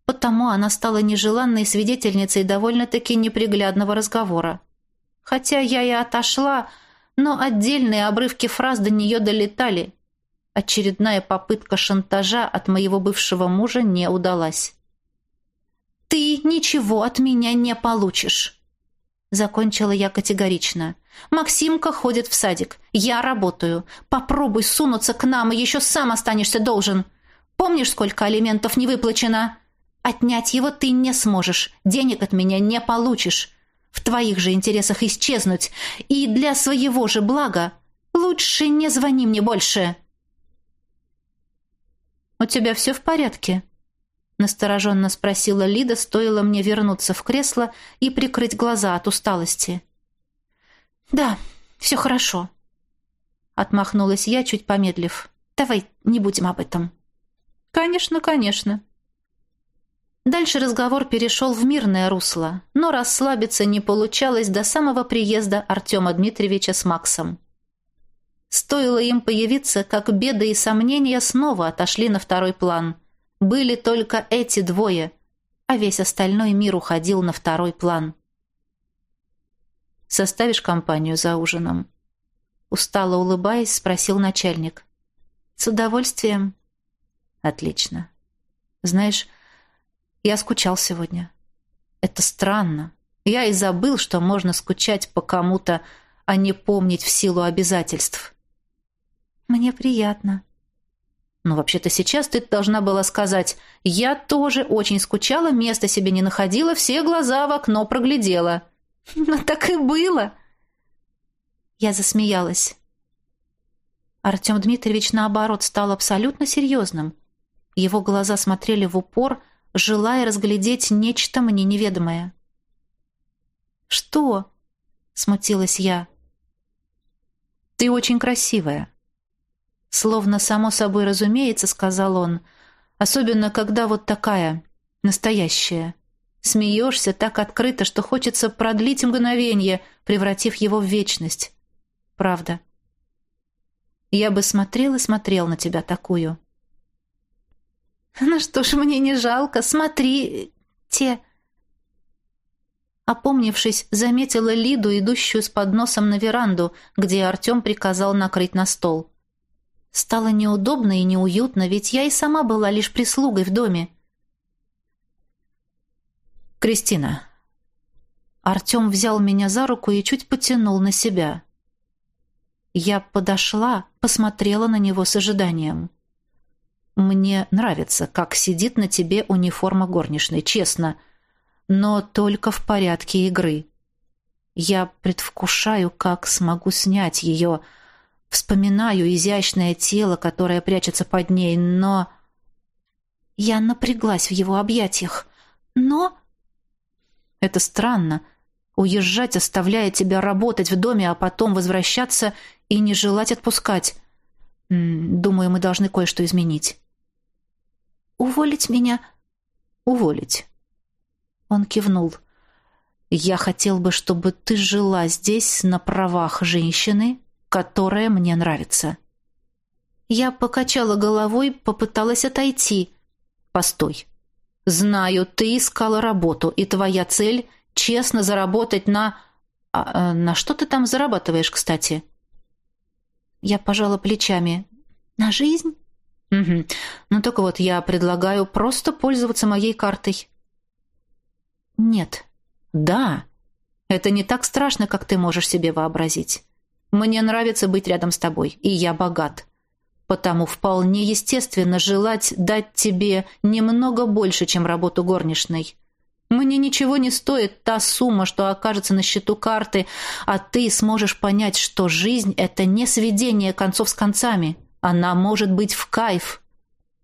потому она стала нежеланной свидетельницей довольно-таки неприглядного разговора. Хотя я и отошла, но отдельные обрывки фраз до нее долетали. Очередная попытка шантажа от моего бывшего мужа не удалась. «Ты ничего от меня не получишь!» Закончила я категорично. «Максимка ходит в садик. Я работаю. Попробуй сунуться к нам, и еще сам останешься должен. Помнишь, сколько алиментов не выплачено? Отнять его ты не сможешь. Денег от меня не получишь в твоих же интересах исчезнуть, и для своего же блага лучше не звони мне больше». у тебя все в порядке?» Настороженно спросила Лида, стоило мне вернуться в кресло и прикрыть глаза от усталости. «Да, все хорошо», — отмахнулась я, чуть помедлив. «Давай не будем об этом». «Конечно, конечно». Дальше разговор перешел в мирное русло, но расслабиться не получалось до самого приезда Артема Дмитриевича с Максом. Стоило им появиться, как беды и сомнения снова отошли на второй план. Были только эти двое, а весь остальной мир уходил на второй план. «Составишь компанию за ужином?» Устало улыбаясь, спросил начальник. «С удовольствием». «Отлично. Знаешь, я скучал сегодня. Это странно. Я и забыл, что можно скучать по кому-то, а не помнить в силу обязательств. Мне приятно. Но вообще-то сейчас ты должна была сказать «Я тоже очень скучала, места себе не находила, все глаза в окно проглядела». Ну так и было. Я засмеялась. Артем Дмитриевич, наоборот, стал абсолютно серьезным. Его глаза смотрели в упор, желая разглядеть нечто мне неведомое. «Что?» — смутилась я. «Ты очень красивая», — словно само собой разумеется, сказал он, «особенно когда вот такая, настоящая. Смеешься так открыто, что хочется продлить мгновение, превратив его в вечность. Правда. Я бы смотрел и смотрел на тебя такую». «Ну что ж, мне не жалко, смотри, те...» Опомнившись, заметила Лиду, идущую с подносом на веранду, где Артем приказал накрыть на стол. Стало неудобно и неуютно, ведь я и сама была лишь прислугой в доме. «Кристина». Артем взял меня за руку и чуть потянул на себя. Я подошла, посмотрела на него с ожиданием. Мне нравится, как сидит на тебе униформа горничной, честно, но только в порядке игры. Я предвкушаю, как смогу снять ее, вспоминаю изящное тело, которое прячется под ней, но... Я напряглась в его объятиях, но... Это странно. Уезжать, оставляя тебя работать в доме, а потом возвращаться и не желать отпускать. Думаю, мы должны кое-что изменить. «Уволить меня?» «Уволить». Он кивнул. «Я хотел бы, чтобы ты жила здесь на правах женщины, которая мне нравится». Я покачала головой, попыталась отойти. «Постой. Знаю, ты искала работу, и твоя цель — честно заработать на... А, а, на что ты там зарабатываешь, кстати?» Я пожала плечами. «На жизнь?» Угу. Ну так вот, я предлагаю просто пользоваться моей картой. Нет. Да. Это не так страшно, как ты можешь себе вообразить. Мне нравится быть рядом с тобой, и я богат. Потому вполне естественно желать дать тебе немного больше, чем работу горничной. Мне ничего не стоит та сумма, что окажется на счету карты, а ты сможешь понять, что жизнь — это не сведение концов с концами. Она может быть в кайф.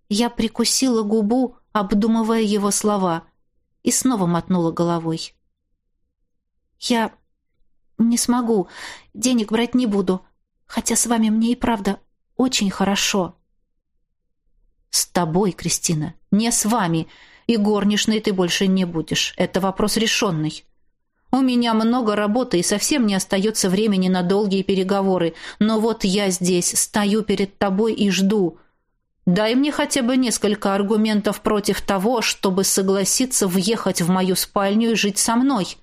Я прикусила губу, обдумывая его слова, и снова мотнула головой. Я не смогу, денег брать не буду, хотя с вами мне и правда очень хорошо. С тобой, Кристина, не с вами, и горничной ты больше не будешь. Это вопрос решенный. У меня много работы и совсем не остается времени на долгие переговоры, но вот я здесь, стою перед тобой и жду. Дай мне хотя бы несколько аргументов против того, чтобы согласиться въехать в мою спальню и жить со мной.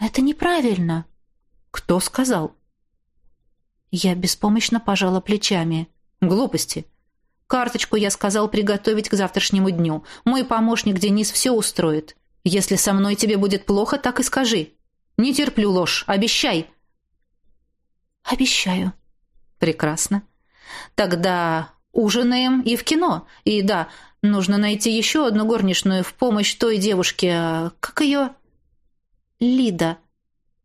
Это неправильно. Кто сказал? Я беспомощно пожала плечами. Глупости. Карточку я сказал приготовить к завтрашнему дню. Мой помощник Денис все устроит. Если со мной тебе будет плохо, так и скажи. Не терплю ложь. Обещай. Обещаю. Прекрасно. Тогда ужинаем и в кино. И да, нужно найти еще одну горничную в помощь той девушке. Как ее? Лида.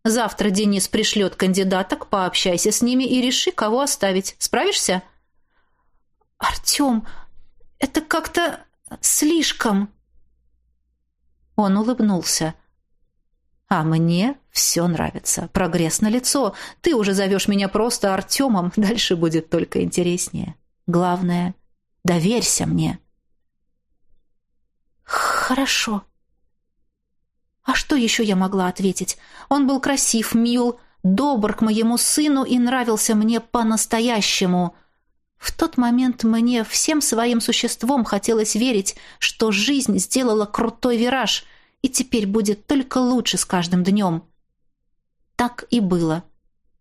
Завтра Денис пришлет кандидаток, пообщайся с ними и реши, кого оставить. Справишься? Артем, это как-то слишком. Он улыбнулся. А мне все нравится. Прогресс на лицо. Ты уже зовешь меня просто Артемом. Дальше будет только интереснее. Главное, доверься мне. Хорошо. А что еще я могла ответить? Он был красив, мил, добр к моему сыну и нравился мне по-настоящему. В тот момент мне всем своим существом хотелось верить, что жизнь сделала крутой вираж, и теперь будет только лучше с каждым днем. Так и было.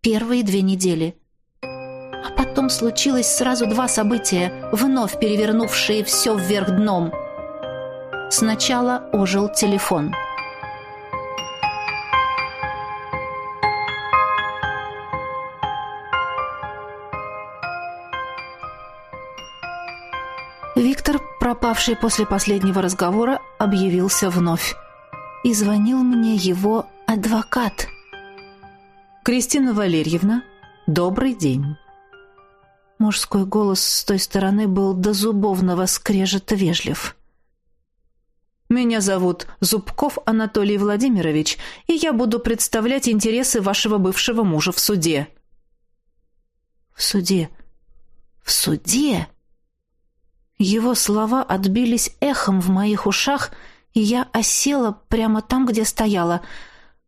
Первые две недели. А потом случилось сразу два события, вновь перевернувшие все вверх дном. Сначала ожил телефон. Пропавший после последнего разговора, объявился вновь. И звонил мне его адвокат. «Кристина Валерьевна, добрый день». Мужской голос с той стороны был до зубовного скрежета вежлив. «Меня зовут Зубков Анатолий Владимирович, и я буду представлять интересы вашего бывшего мужа в суде». «В суде? В суде?» Его слова отбились эхом в моих ушах, и я осела прямо там, где стояла.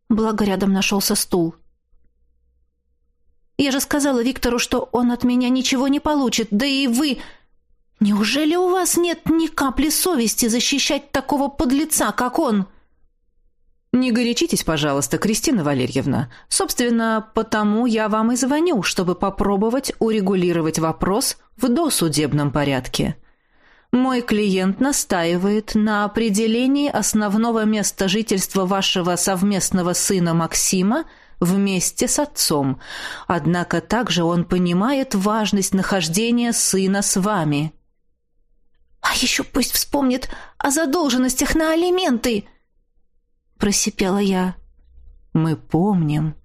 Благо рядом нашелся стул. Я же сказала Виктору, что он от меня ничего не получит, да и вы... Неужели у вас нет ни капли совести защищать такого подлеца, как он?» «Не горячитесь, пожалуйста, Кристина Валерьевна. Собственно, потому я вам и звоню, чтобы попробовать урегулировать вопрос в досудебном порядке. Мой клиент настаивает на определении основного места жительства вашего совместного сына Максима вместе с отцом. Однако также он понимает важность нахождения сына с вами. А еще пусть вспомнит о задолженностях на алименты, просипела я. Мы помним.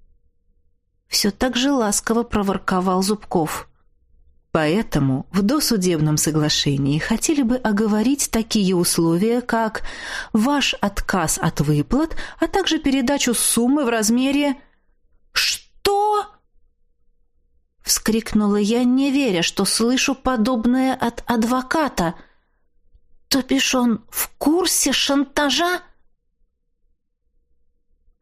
Все так же ласково проворковал Зубков. Поэтому в досудебном соглашении хотели бы оговорить такие условия, как ваш отказ от выплат, а также передачу суммы в размере... «Что?» Вскрикнула я, не веря, что слышу подобное от адвоката. «То бишь он в курсе шантажа?»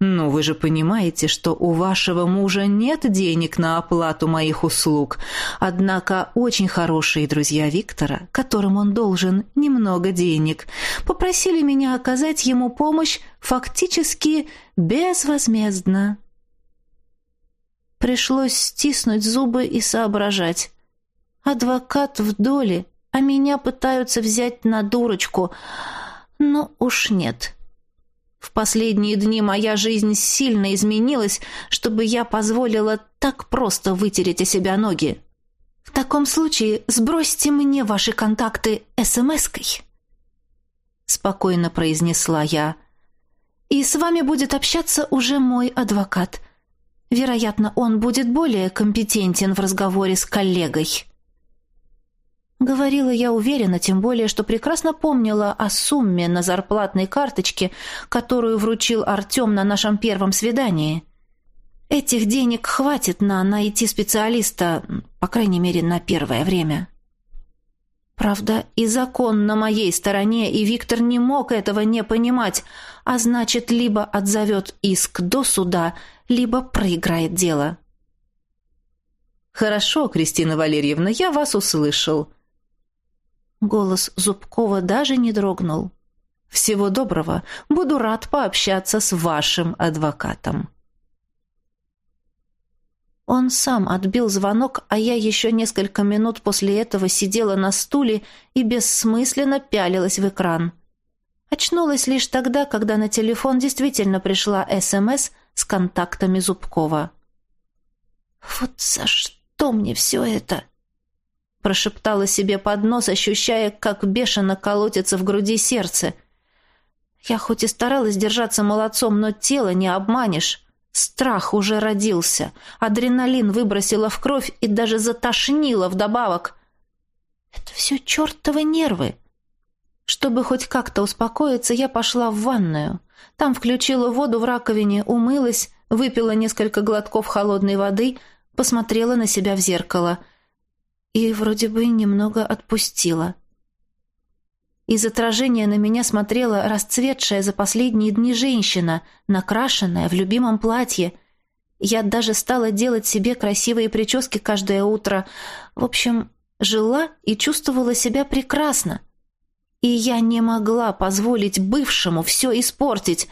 «Ну, вы же понимаете, что у вашего мужа нет денег на оплату моих услуг. Однако очень хорошие друзья Виктора, которым он должен немного денег, попросили меня оказать ему помощь фактически безвозмездно». Пришлось стиснуть зубы и соображать. «Адвокат в доле, а меня пытаются взять на дурочку. Но уж нет». В последние дни моя жизнь сильно изменилась, чтобы я позволила так просто вытереть о себя ноги. В таком случае сбросьте мне ваши контакты СМС-кой. Спокойно произнесла я. И с вами будет общаться уже мой адвокат. Вероятно, он будет более компетентен в разговоре с коллегой. Говорила я уверенно, тем более, что прекрасно помнила о сумме на зарплатной карточке, которую вручил Артем на нашем первом свидании. Этих денег хватит на найти специалиста, по крайней мере, на первое время. Правда, и закон на моей стороне, и Виктор не мог этого не понимать, а значит, либо отзовет иск до суда, либо проиграет дело. «Хорошо, Кристина Валерьевна, я вас услышал», Голос Зубкова даже не дрогнул. «Всего доброго. Буду рад пообщаться с вашим адвокатом». Он сам отбил звонок, а я еще несколько минут после этого сидела на стуле и бессмысленно пялилась в экран. Очнулась лишь тогда, когда на телефон действительно пришла СМС с контактами Зубкова. «Вот за что мне все это?» Прошептала себе под нос, ощущая, как бешено колотится в груди сердце. Я хоть и старалась держаться молодцом, но тело не обманешь. Страх уже родился. Адреналин выбросило в кровь и даже затошнило вдобавок. Это все чертовы нервы. Чтобы хоть как-то успокоиться, я пошла в ванную. Там включила воду в раковине, умылась, выпила несколько глотков холодной воды, посмотрела на себя в зеркало и вроде бы немного отпустила. Из отражения на меня смотрела расцветшая за последние дни женщина, накрашенная в любимом платье. Я даже стала делать себе красивые прически каждое утро. В общем, жила и чувствовала себя прекрасно. И я не могла позволить бывшему все испортить.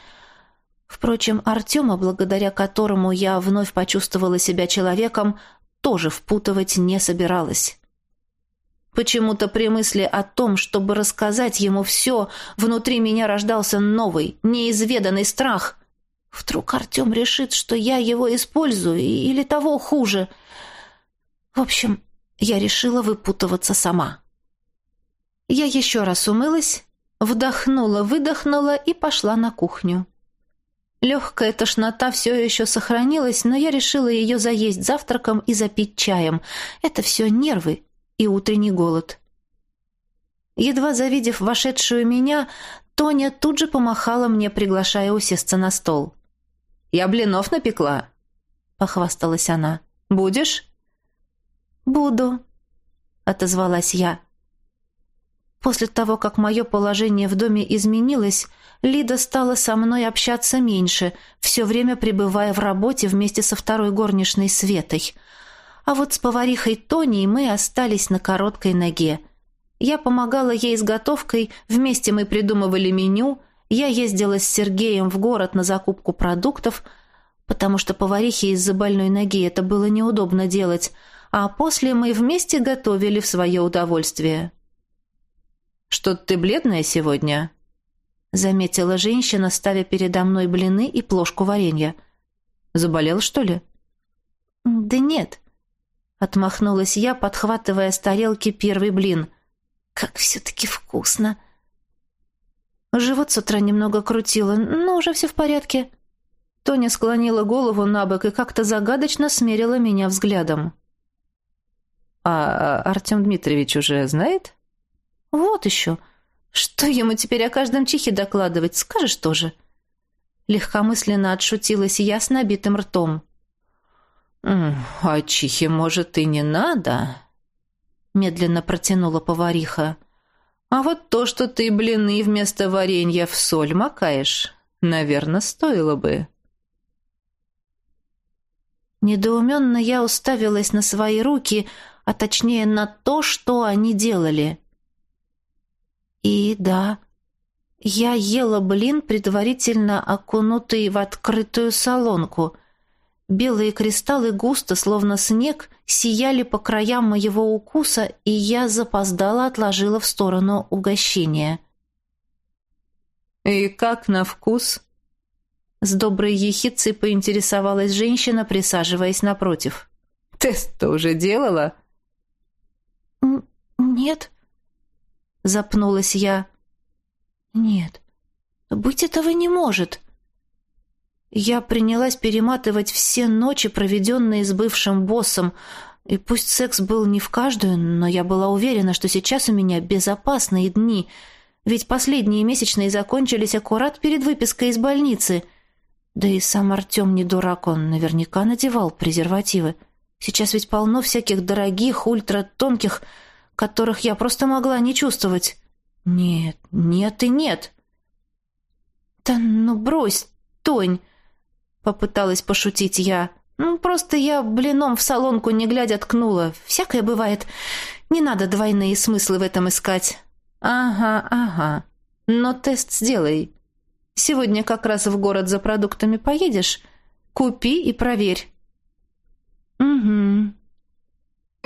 Впрочем, Артема, благодаря которому я вновь почувствовала себя человеком, тоже впутывать не собиралась. Почему-то при мысли о том, чтобы рассказать ему все, внутри меня рождался новый, неизведанный страх. Вдруг Артем решит, что я его использую, или того хуже. В общем, я решила выпутываться сама. Я еще раз умылась, вдохнула, выдохнула и пошла на кухню. Легкая тошнота все еще сохранилась, но я решила ее заесть завтраком и запить чаем. Это все нервы, и утренний голод. Едва завидев вошедшую меня, Тоня тут же помахала мне, приглашая усесться на стол. «Я блинов напекла», — похвасталась она. «Будешь?» «Буду», — отозвалась я. После того, как мое положение в доме изменилось, Лида стала со мной общаться меньше, все время пребывая в работе вместе со второй горничной Светой — а вот с поварихой Тоней мы остались на короткой ноге. Я помогала ей с готовкой, вместе мы придумывали меню, я ездила с Сергеем в город на закупку продуктов, потому что поварихе из-за больной ноги это было неудобно делать, а после мы вместе готовили в свое удовольствие. «Что-то ты бледная сегодня?» — заметила женщина, ставя передо мной блины и плошку варенья. «Заболел, что ли?» «Да нет», Отмахнулась я, подхватывая с тарелки первый блин. Как все-таки вкусно. Живот с утра немного крутило, но уже все в порядке. Тоня склонила голову на бок и как-то загадочно смерила меня взглядом. «А Артем Дмитриевич уже знает?» «Вот еще. Что ему теперь о каждом чихе докладывать? Скажешь тоже?» Легкомысленно отшутилась я с набитым ртом. «А чихе, может, и не надо?» Медленно протянула повариха. «А вот то, что ты блины вместо варенья в соль макаешь, наверное, стоило бы». Недоуменно я уставилась на свои руки, а точнее на то, что они делали. И да, я ела блин, предварительно окунутый в открытую солонку — Белые кристаллы густо, словно снег, сияли по краям моего укуса, и я запоздала отложила в сторону угощения. «И как на вкус?» С доброй ехицей поинтересовалась женщина, присаживаясь напротив. «Тест-то уже делала?» «Нет», — запнулась я. «Нет, быть этого не может». Я принялась перематывать все ночи, проведенные с бывшим боссом, и пусть секс был не в каждую, но я была уверена, что сейчас у меня безопасные дни, ведь последние месячные закончились аккурат перед выпиской из больницы. Да и сам Артем не дурак, он наверняка надевал презервативы. Сейчас ведь полно всяких дорогих, ультратонких, которых я просто могла не чувствовать. Нет, нет и нет. Да ну брось, Тонь, Попыталась пошутить я. Ну, просто я блином в солонку не глядя ткнула. Всякое бывает. Не надо двойные смыслы в этом искать. Ага, ага. Но тест сделай. Сегодня как раз в город за продуктами поедешь. Купи и проверь. Угу.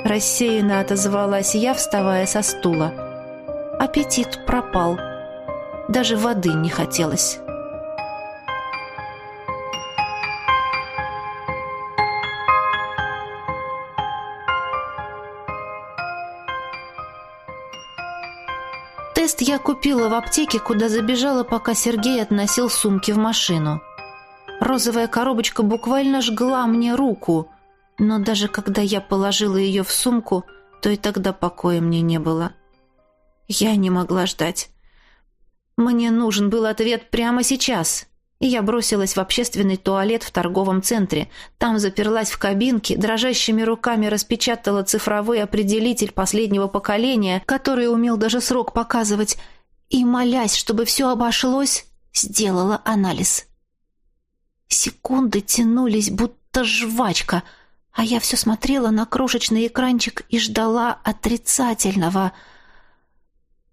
Рассеянно отозвалась я, вставая со стула. Аппетит пропал. Даже воды не хотелось. Тест я купила в аптеке, куда забежала, пока Сергей относил сумки в машину. Розовая коробочка буквально жгла мне руку, но даже когда я положила ее в сумку, то и тогда покоя мне не было. Я не могла ждать. Мне нужен был ответ прямо сейчас. И я бросилась в общественный туалет в торговом центре. Там заперлась в кабинке, дрожащими руками распечатала цифровой определитель последнего поколения, который умел даже срок показывать, и, молясь, чтобы все обошлось, сделала анализ. Секунды тянулись, будто жвачка, а я все смотрела на крошечный экранчик и ждала отрицательного.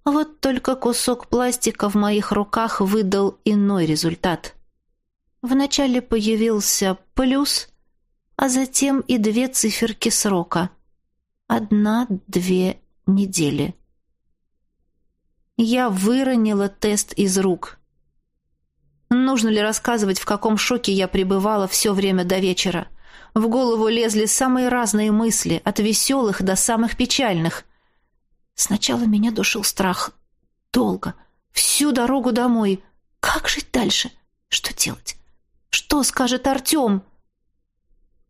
Вот только кусок пластика в моих руках выдал иной результат. Вначале появился плюс, а затем и две циферки срока. Одна-две недели. Я выронила тест из рук. Нужно ли рассказывать, в каком шоке я пребывала все время до вечера? В голову лезли самые разные мысли, от веселых до самых печальных. Сначала меня душил страх. Долго. Всю дорогу домой. Как жить дальше? Что делать? Что скажет Артем?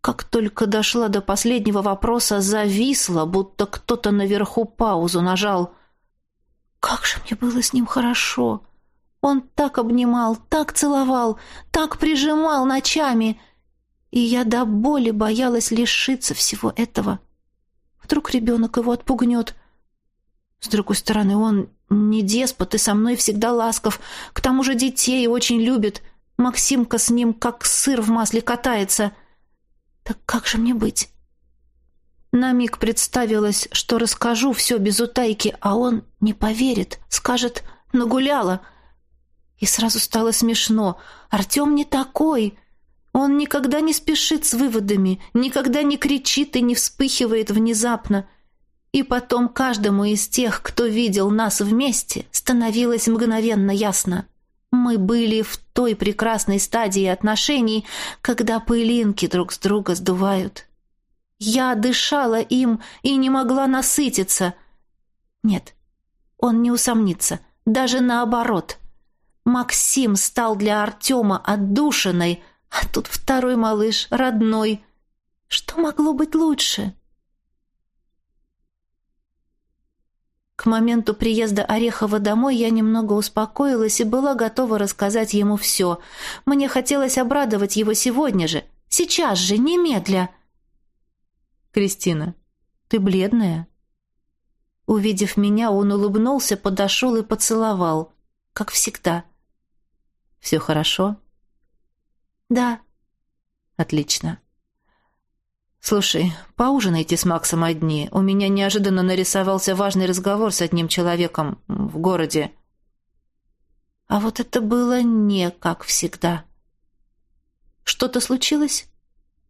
Как только дошла до последнего вопроса, зависла, будто кто-то наверху паузу нажал. Как же мне было с ним хорошо! Он так обнимал, так целовал, так прижимал ночами, и я до боли боялась лишиться всего этого. Вдруг ребенок его отпугнет. С другой стороны, он не деспот и со мной всегда ласков, к тому же детей очень любит. Максимка с ним как сыр в масле катается. Так как же мне быть? На миг представилось, что расскажу все без утайки, а он не поверит, скажет «нагуляла». И сразу стало смешно. Артем не такой. Он никогда не спешит с выводами, никогда не кричит и не вспыхивает внезапно. И потом каждому из тех, кто видел нас вместе, становилось мгновенно ясно. Мы были в той прекрасной стадии отношений, когда пылинки друг с друга сдувают. Я дышала им и не могла насытиться. Нет, он не усомнится, даже наоборот. Максим стал для Артема отдушиной, а тут второй малыш, родной. Что могло быть лучше? К моменту приезда Орехова домой я немного успокоилась и была готова рассказать ему все. Мне хотелось обрадовать его сегодня же, сейчас же, немедля. «Кристина, ты бледная?» Увидев меня, он улыбнулся, подошел и поцеловал, как всегда. «Все хорошо?» «Да». «Отлично. «Слушай, поужинайте с Максом одни. У меня неожиданно нарисовался важный разговор с одним человеком в городе». А вот это было не как всегда. «Что-то случилось?»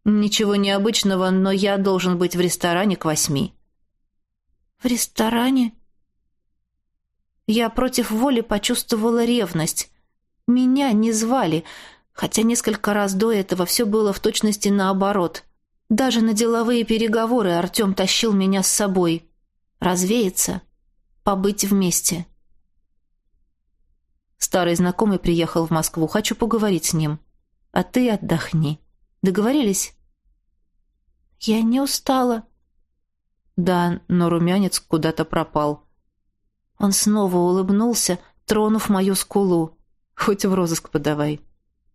«Ничего необычного, но я должен быть в ресторане к восьми». «В ресторане?» Я против воли почувствовала ревность. Меня не звали, хотя несколько раз до этого все было в точности наоборот. Даже на деловые переговоры Артем тащил меня с собой. Развеяться, побыть вместе. Старый знакомый приехал в Москву. Хочу поговорить с ним. А ты отдохни. Договорились? Я не устала. Да, но румянец куда-то пропал. Он снова улыбнулся, тронув мою скулу. Хоть в розыск подавай.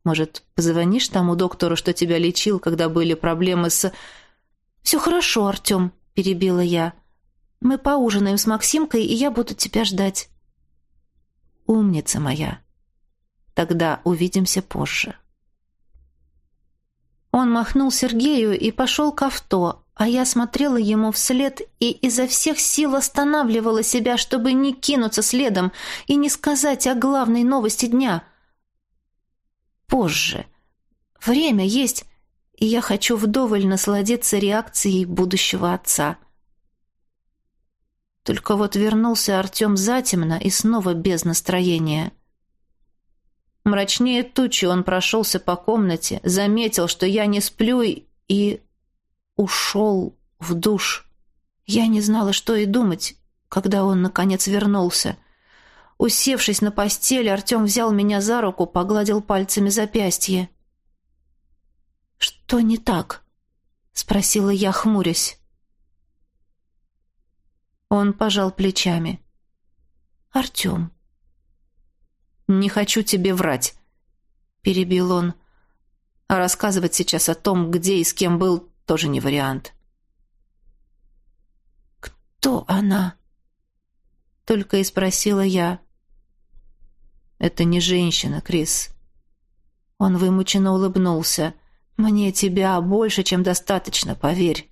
Может, позвонишь тому доктору, что тебя лечил, когда были проблемы с...» «Все хорошо, Артем», — перебила я. «Мы поужинаем с Максимкой, и я буду тебя ждать». «Умница моя. Тогда увидимся позже». Он махнул Сергею и пошел к авто, а я смотрела ему вслед и изо всех сил останавливала себя, чтобы не кинуться следом и не сказать о главной новости дня — позже. Время есть, и я хочу вдоволь насладиться реакцией будущего отца. Только вот вернулся Артем затемно и снова без настроения. Мрачнее тучи он прошелся по комнате, заметил, что я не сплю, и ушел в душ. Я не знала, что и думать, когда он, наконец, вернулся. Усевшись на постель, Артем взял меня за руку, погладил пальцами запястье. «Что не так?» — спросила я, хмурясь. Он пожал плечами. «Артем». «Не хочу тебе врать», — перебил он. «А рассказывать сейчас о том, где и с кем был, тоже не вариант». «Кто она?» — только и спросила я. «Это не женщина, Крис». Он вымученно улыбнулся. «Мне тебя больше, чем достаточно, поверь».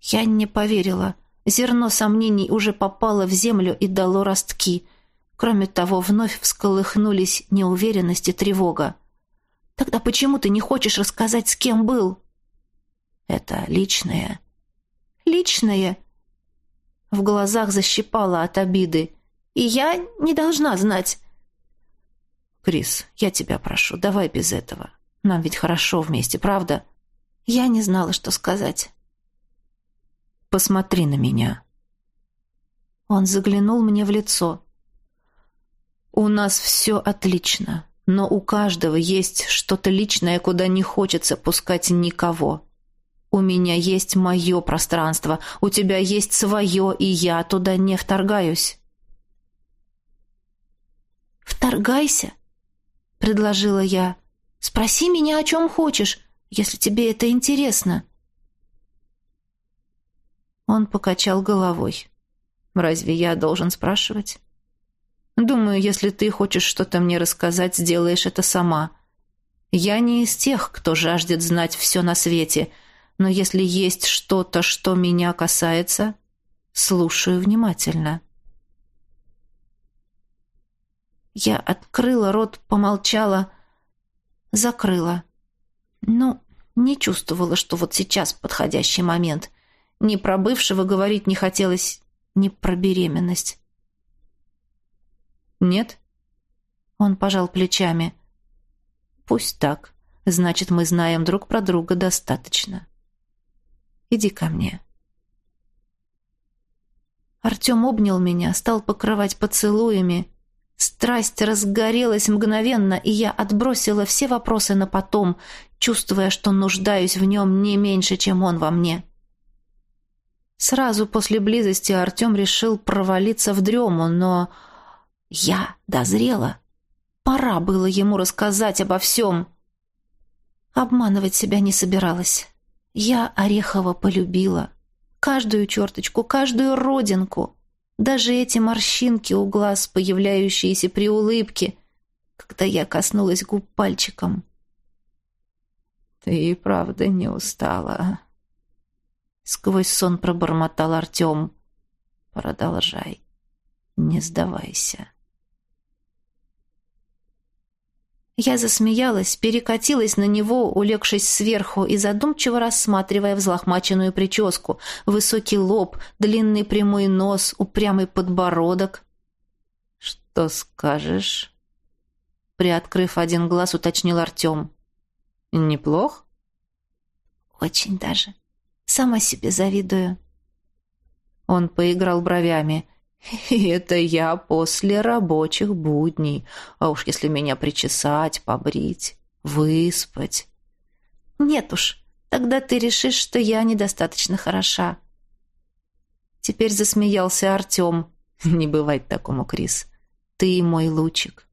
Я не поверила. Зерно сомнений уже попало в землю и дало ростки. Кроме того, вновь всколыхнулись неуверенность и тревога. «Тогда почему ты не хочешь рассказать, с кем был?» «Это личное». «Личное?» В глазах защипало от обиды. «И я не должна знать». «Крис, я тебя прошу, давай без этого. Нам ведь хорошо вместе, правда?» Я не знала, что сказать. Посмотри на меня». Он заглянул мне в лицо. «У нас все отлично, но у каждого есть что-то личное, куда не хочется пускать никого. У меня есть мое пространство, у тебя есть свое, и я туда не вторгаюсь». «Вторгайся», — предложила я. «Спроси меня, о чем хочешь, если тебе это интересно». Он покачал головой. «Разве я должен спрашивать?» «Думаю, если ты хочешь что-то мне рассказать, сделаешь это сама. Я не из тех, кто жаждет знать все на свете, но если есть что-то, что меня касается, слушаю внимательно». Я открыла рот, помолчала, закрыла. Ну, не чувствовала, что вот сейчас подходящий момент. Ни про бывшего говорить не хотелось, ни про беременность. «Нет?» Он пожал плечами. «Пусть так. Значит, мы знаем друг про друга достаточно. Иди ко мне». Артем обнял меня, стал покрывать поцелуями. Страсть разгорелась мгновенно, и я отбросила все вопросы на потом, чувствуя, что нуждаюсь в нем не меньше, чем он во мне. Сразу после близости Артем решил провалиться в дрему, но я дозрела. Пора было ему рассказать обо всем. Обманывать себя не собиралась. Я Орехова полюбила. Каждую черточку, каждую родинку. Даже эти морщинки у глаз, появляющиеся при улыбке, когда я коснулась губ пальчиком. «Ты и правда не устала?» Сквозь сон пробормотал Артем. Продолжай. Не сдавайся. Я засмеялась, перекатилась на него, улегшись сверху и задумчиво рассматривая взлохмаченную прическу, высокий лоб, длинный прямой нос, упрямый подбородок. «Что скажешь?» Приоткрыв один глаз, уточнил Артем. «Неплох?» «Очень даже», Сама себе завидую. Он поиграл бровями. И это я после рабочих будней. А уж если меня причесать, побрить, выспать. Нет уж, тогда ты решишь, что я недостаточно хороша. Теперь засмеялся Артем. Не бывать такому, Крис. Ты мой лучик.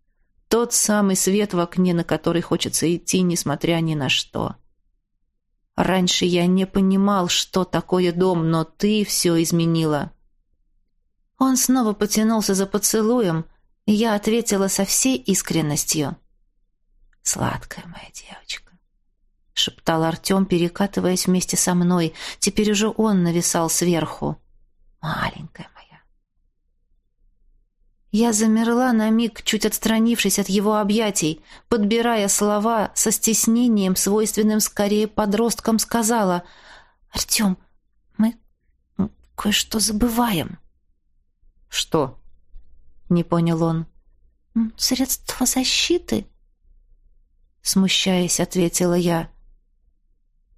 Тот самый свет в окне, на который хочется идти, несмотря ни на что. Раньше я не понимал, что такое дом, но ты все изменила». Он снова потянулся за поцелуем, и я ответила со всей искренностью. «Сладкая моя девочка», — шептал Артем, перекатываясь вместе со мной. Теперь уже он нависал сверху. «Маленькая я замерла на миг, чуть отстранившись от его объятий, подбирая слова со стеснением, свойственным скорее подросткам, сказала «Артем, мы кое-что забываем». «Что?» — не понял он. «Средства защиты?» Смущаясь, ответила я.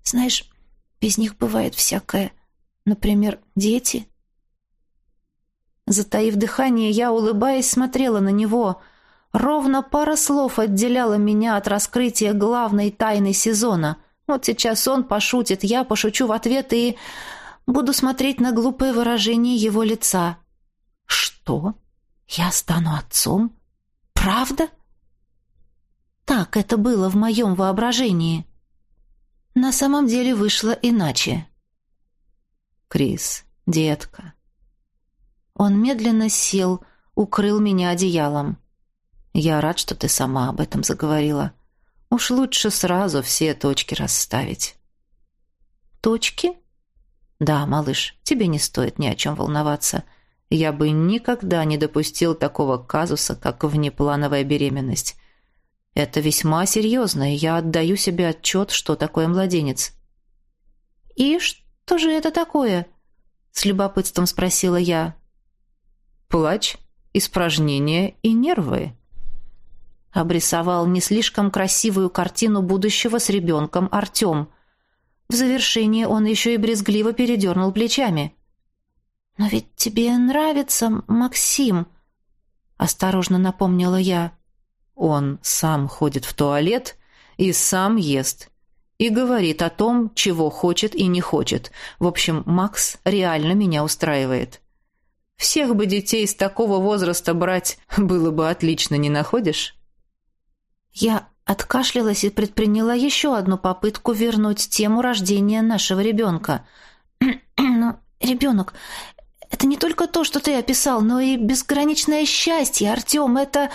«Знаешь, без них бывает всякое. Например, дети». Затаив дыхание, я, улыбаясь, смотрела на него. Ровно пара слов отделяла меня от раскрытия главной тайны сезона. Вот сейчас он пошутит, я пошучу в ответ, и Буду смотреть на глупое выражение его лица. Что? Я стану отцом? Правда? Так это было в моем воображении. На самом деле вышло иначе. Крис, детка. Он медленно сел, укрыл меня одеялом. Я рад, что ты сама об этом заговорила. Уж лучше сразу все точки расставить. Точки? Да, малыш, тебе не стоит ни о чем волноваться. Я бы никогда не допустил такого казуса, как внеплановая беременность. Это весьма серьезно, и я отдаю себе отчет, что такое младенец. И что же это такое? С любопытством спросила я. Плач, испражнения и нервы. Обрисовал не слишком красивую картину будущего с ребенком Артем. В завершение он еще и брезгливо передернул плечами. «Но ведь тебе нравится Максим», — осторожно напомнила я. «Он сам ходит в туалет и сам ест, и говорит о том, чего хочет и не хочет. В общем, Макс реально меня устраивает. Всех бы детей с такого возраста брать было бы отлично, не находишь?» Я откашлялась и предприняла еще одну попытку вернуть тему рождения нашего ребенка. «Ну, ребенок, это не только то, что ты описал, но и безграничное счастье, Артем. Это...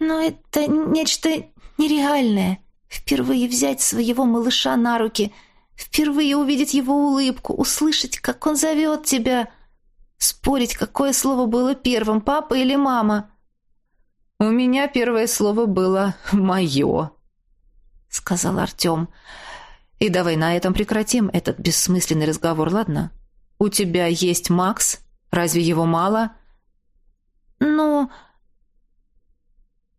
ну, это нечто нереальное. Впервые взять своего малыша на руки, впервые увидеть его улыбку, услышать, как он зовет тебя, спорить, какое слово было первым, папа или мама». «У меня первое слово было «моё», — сказал Артем. «И давай на этом прекратим этот бессмысленный разговор, ладно? У тебя есть Макс? Разве его мало?» «Ну...»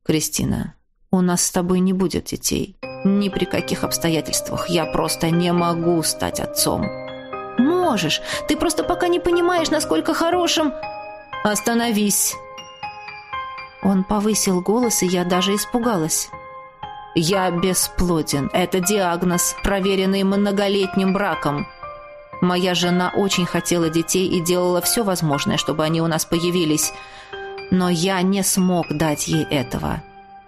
«Кристина, у нас с тобой не будет детей. Ни при каких обстоятельствах. Я просто не могу стать отцом». «Можешь. Ты просто пока не понимаешь, насколько хорошим...» «Остановись!» Он повысил голос, и я даже испугалась. «Я бесплоден. Это диагноз, проверенный многолетним браком. Моя жена очень хотела детей и делала все возможное, чтобы они у нас появились. Но я не смог дать ей этого.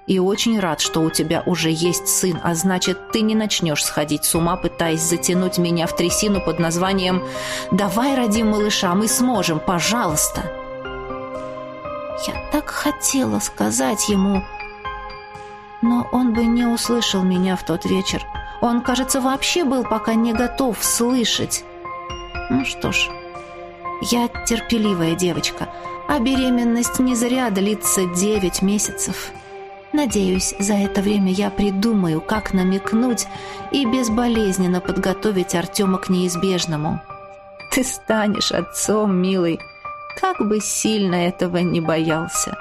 И очень рад, что у тебя уже есть сын, а значит, ты не начнешь сходить с ума, пытаясь затянуть меня в трясину под названием «Давай родим малыша, мы сможем, пожалуйста». Я так хотела сказать ему, но он бы не услышал меня в тот вечер. Он, кажется, вообще был пока не готов слышать. Ну что ж, я терпеливая девочка, а беременность не зря длится девять месяцев. Надеюсь, за это время я придумаю, как намекнуть и безболезненно подготовить Артема к неизбежному. Ты станешь отцом, милый, как бы сильно этого не боялся.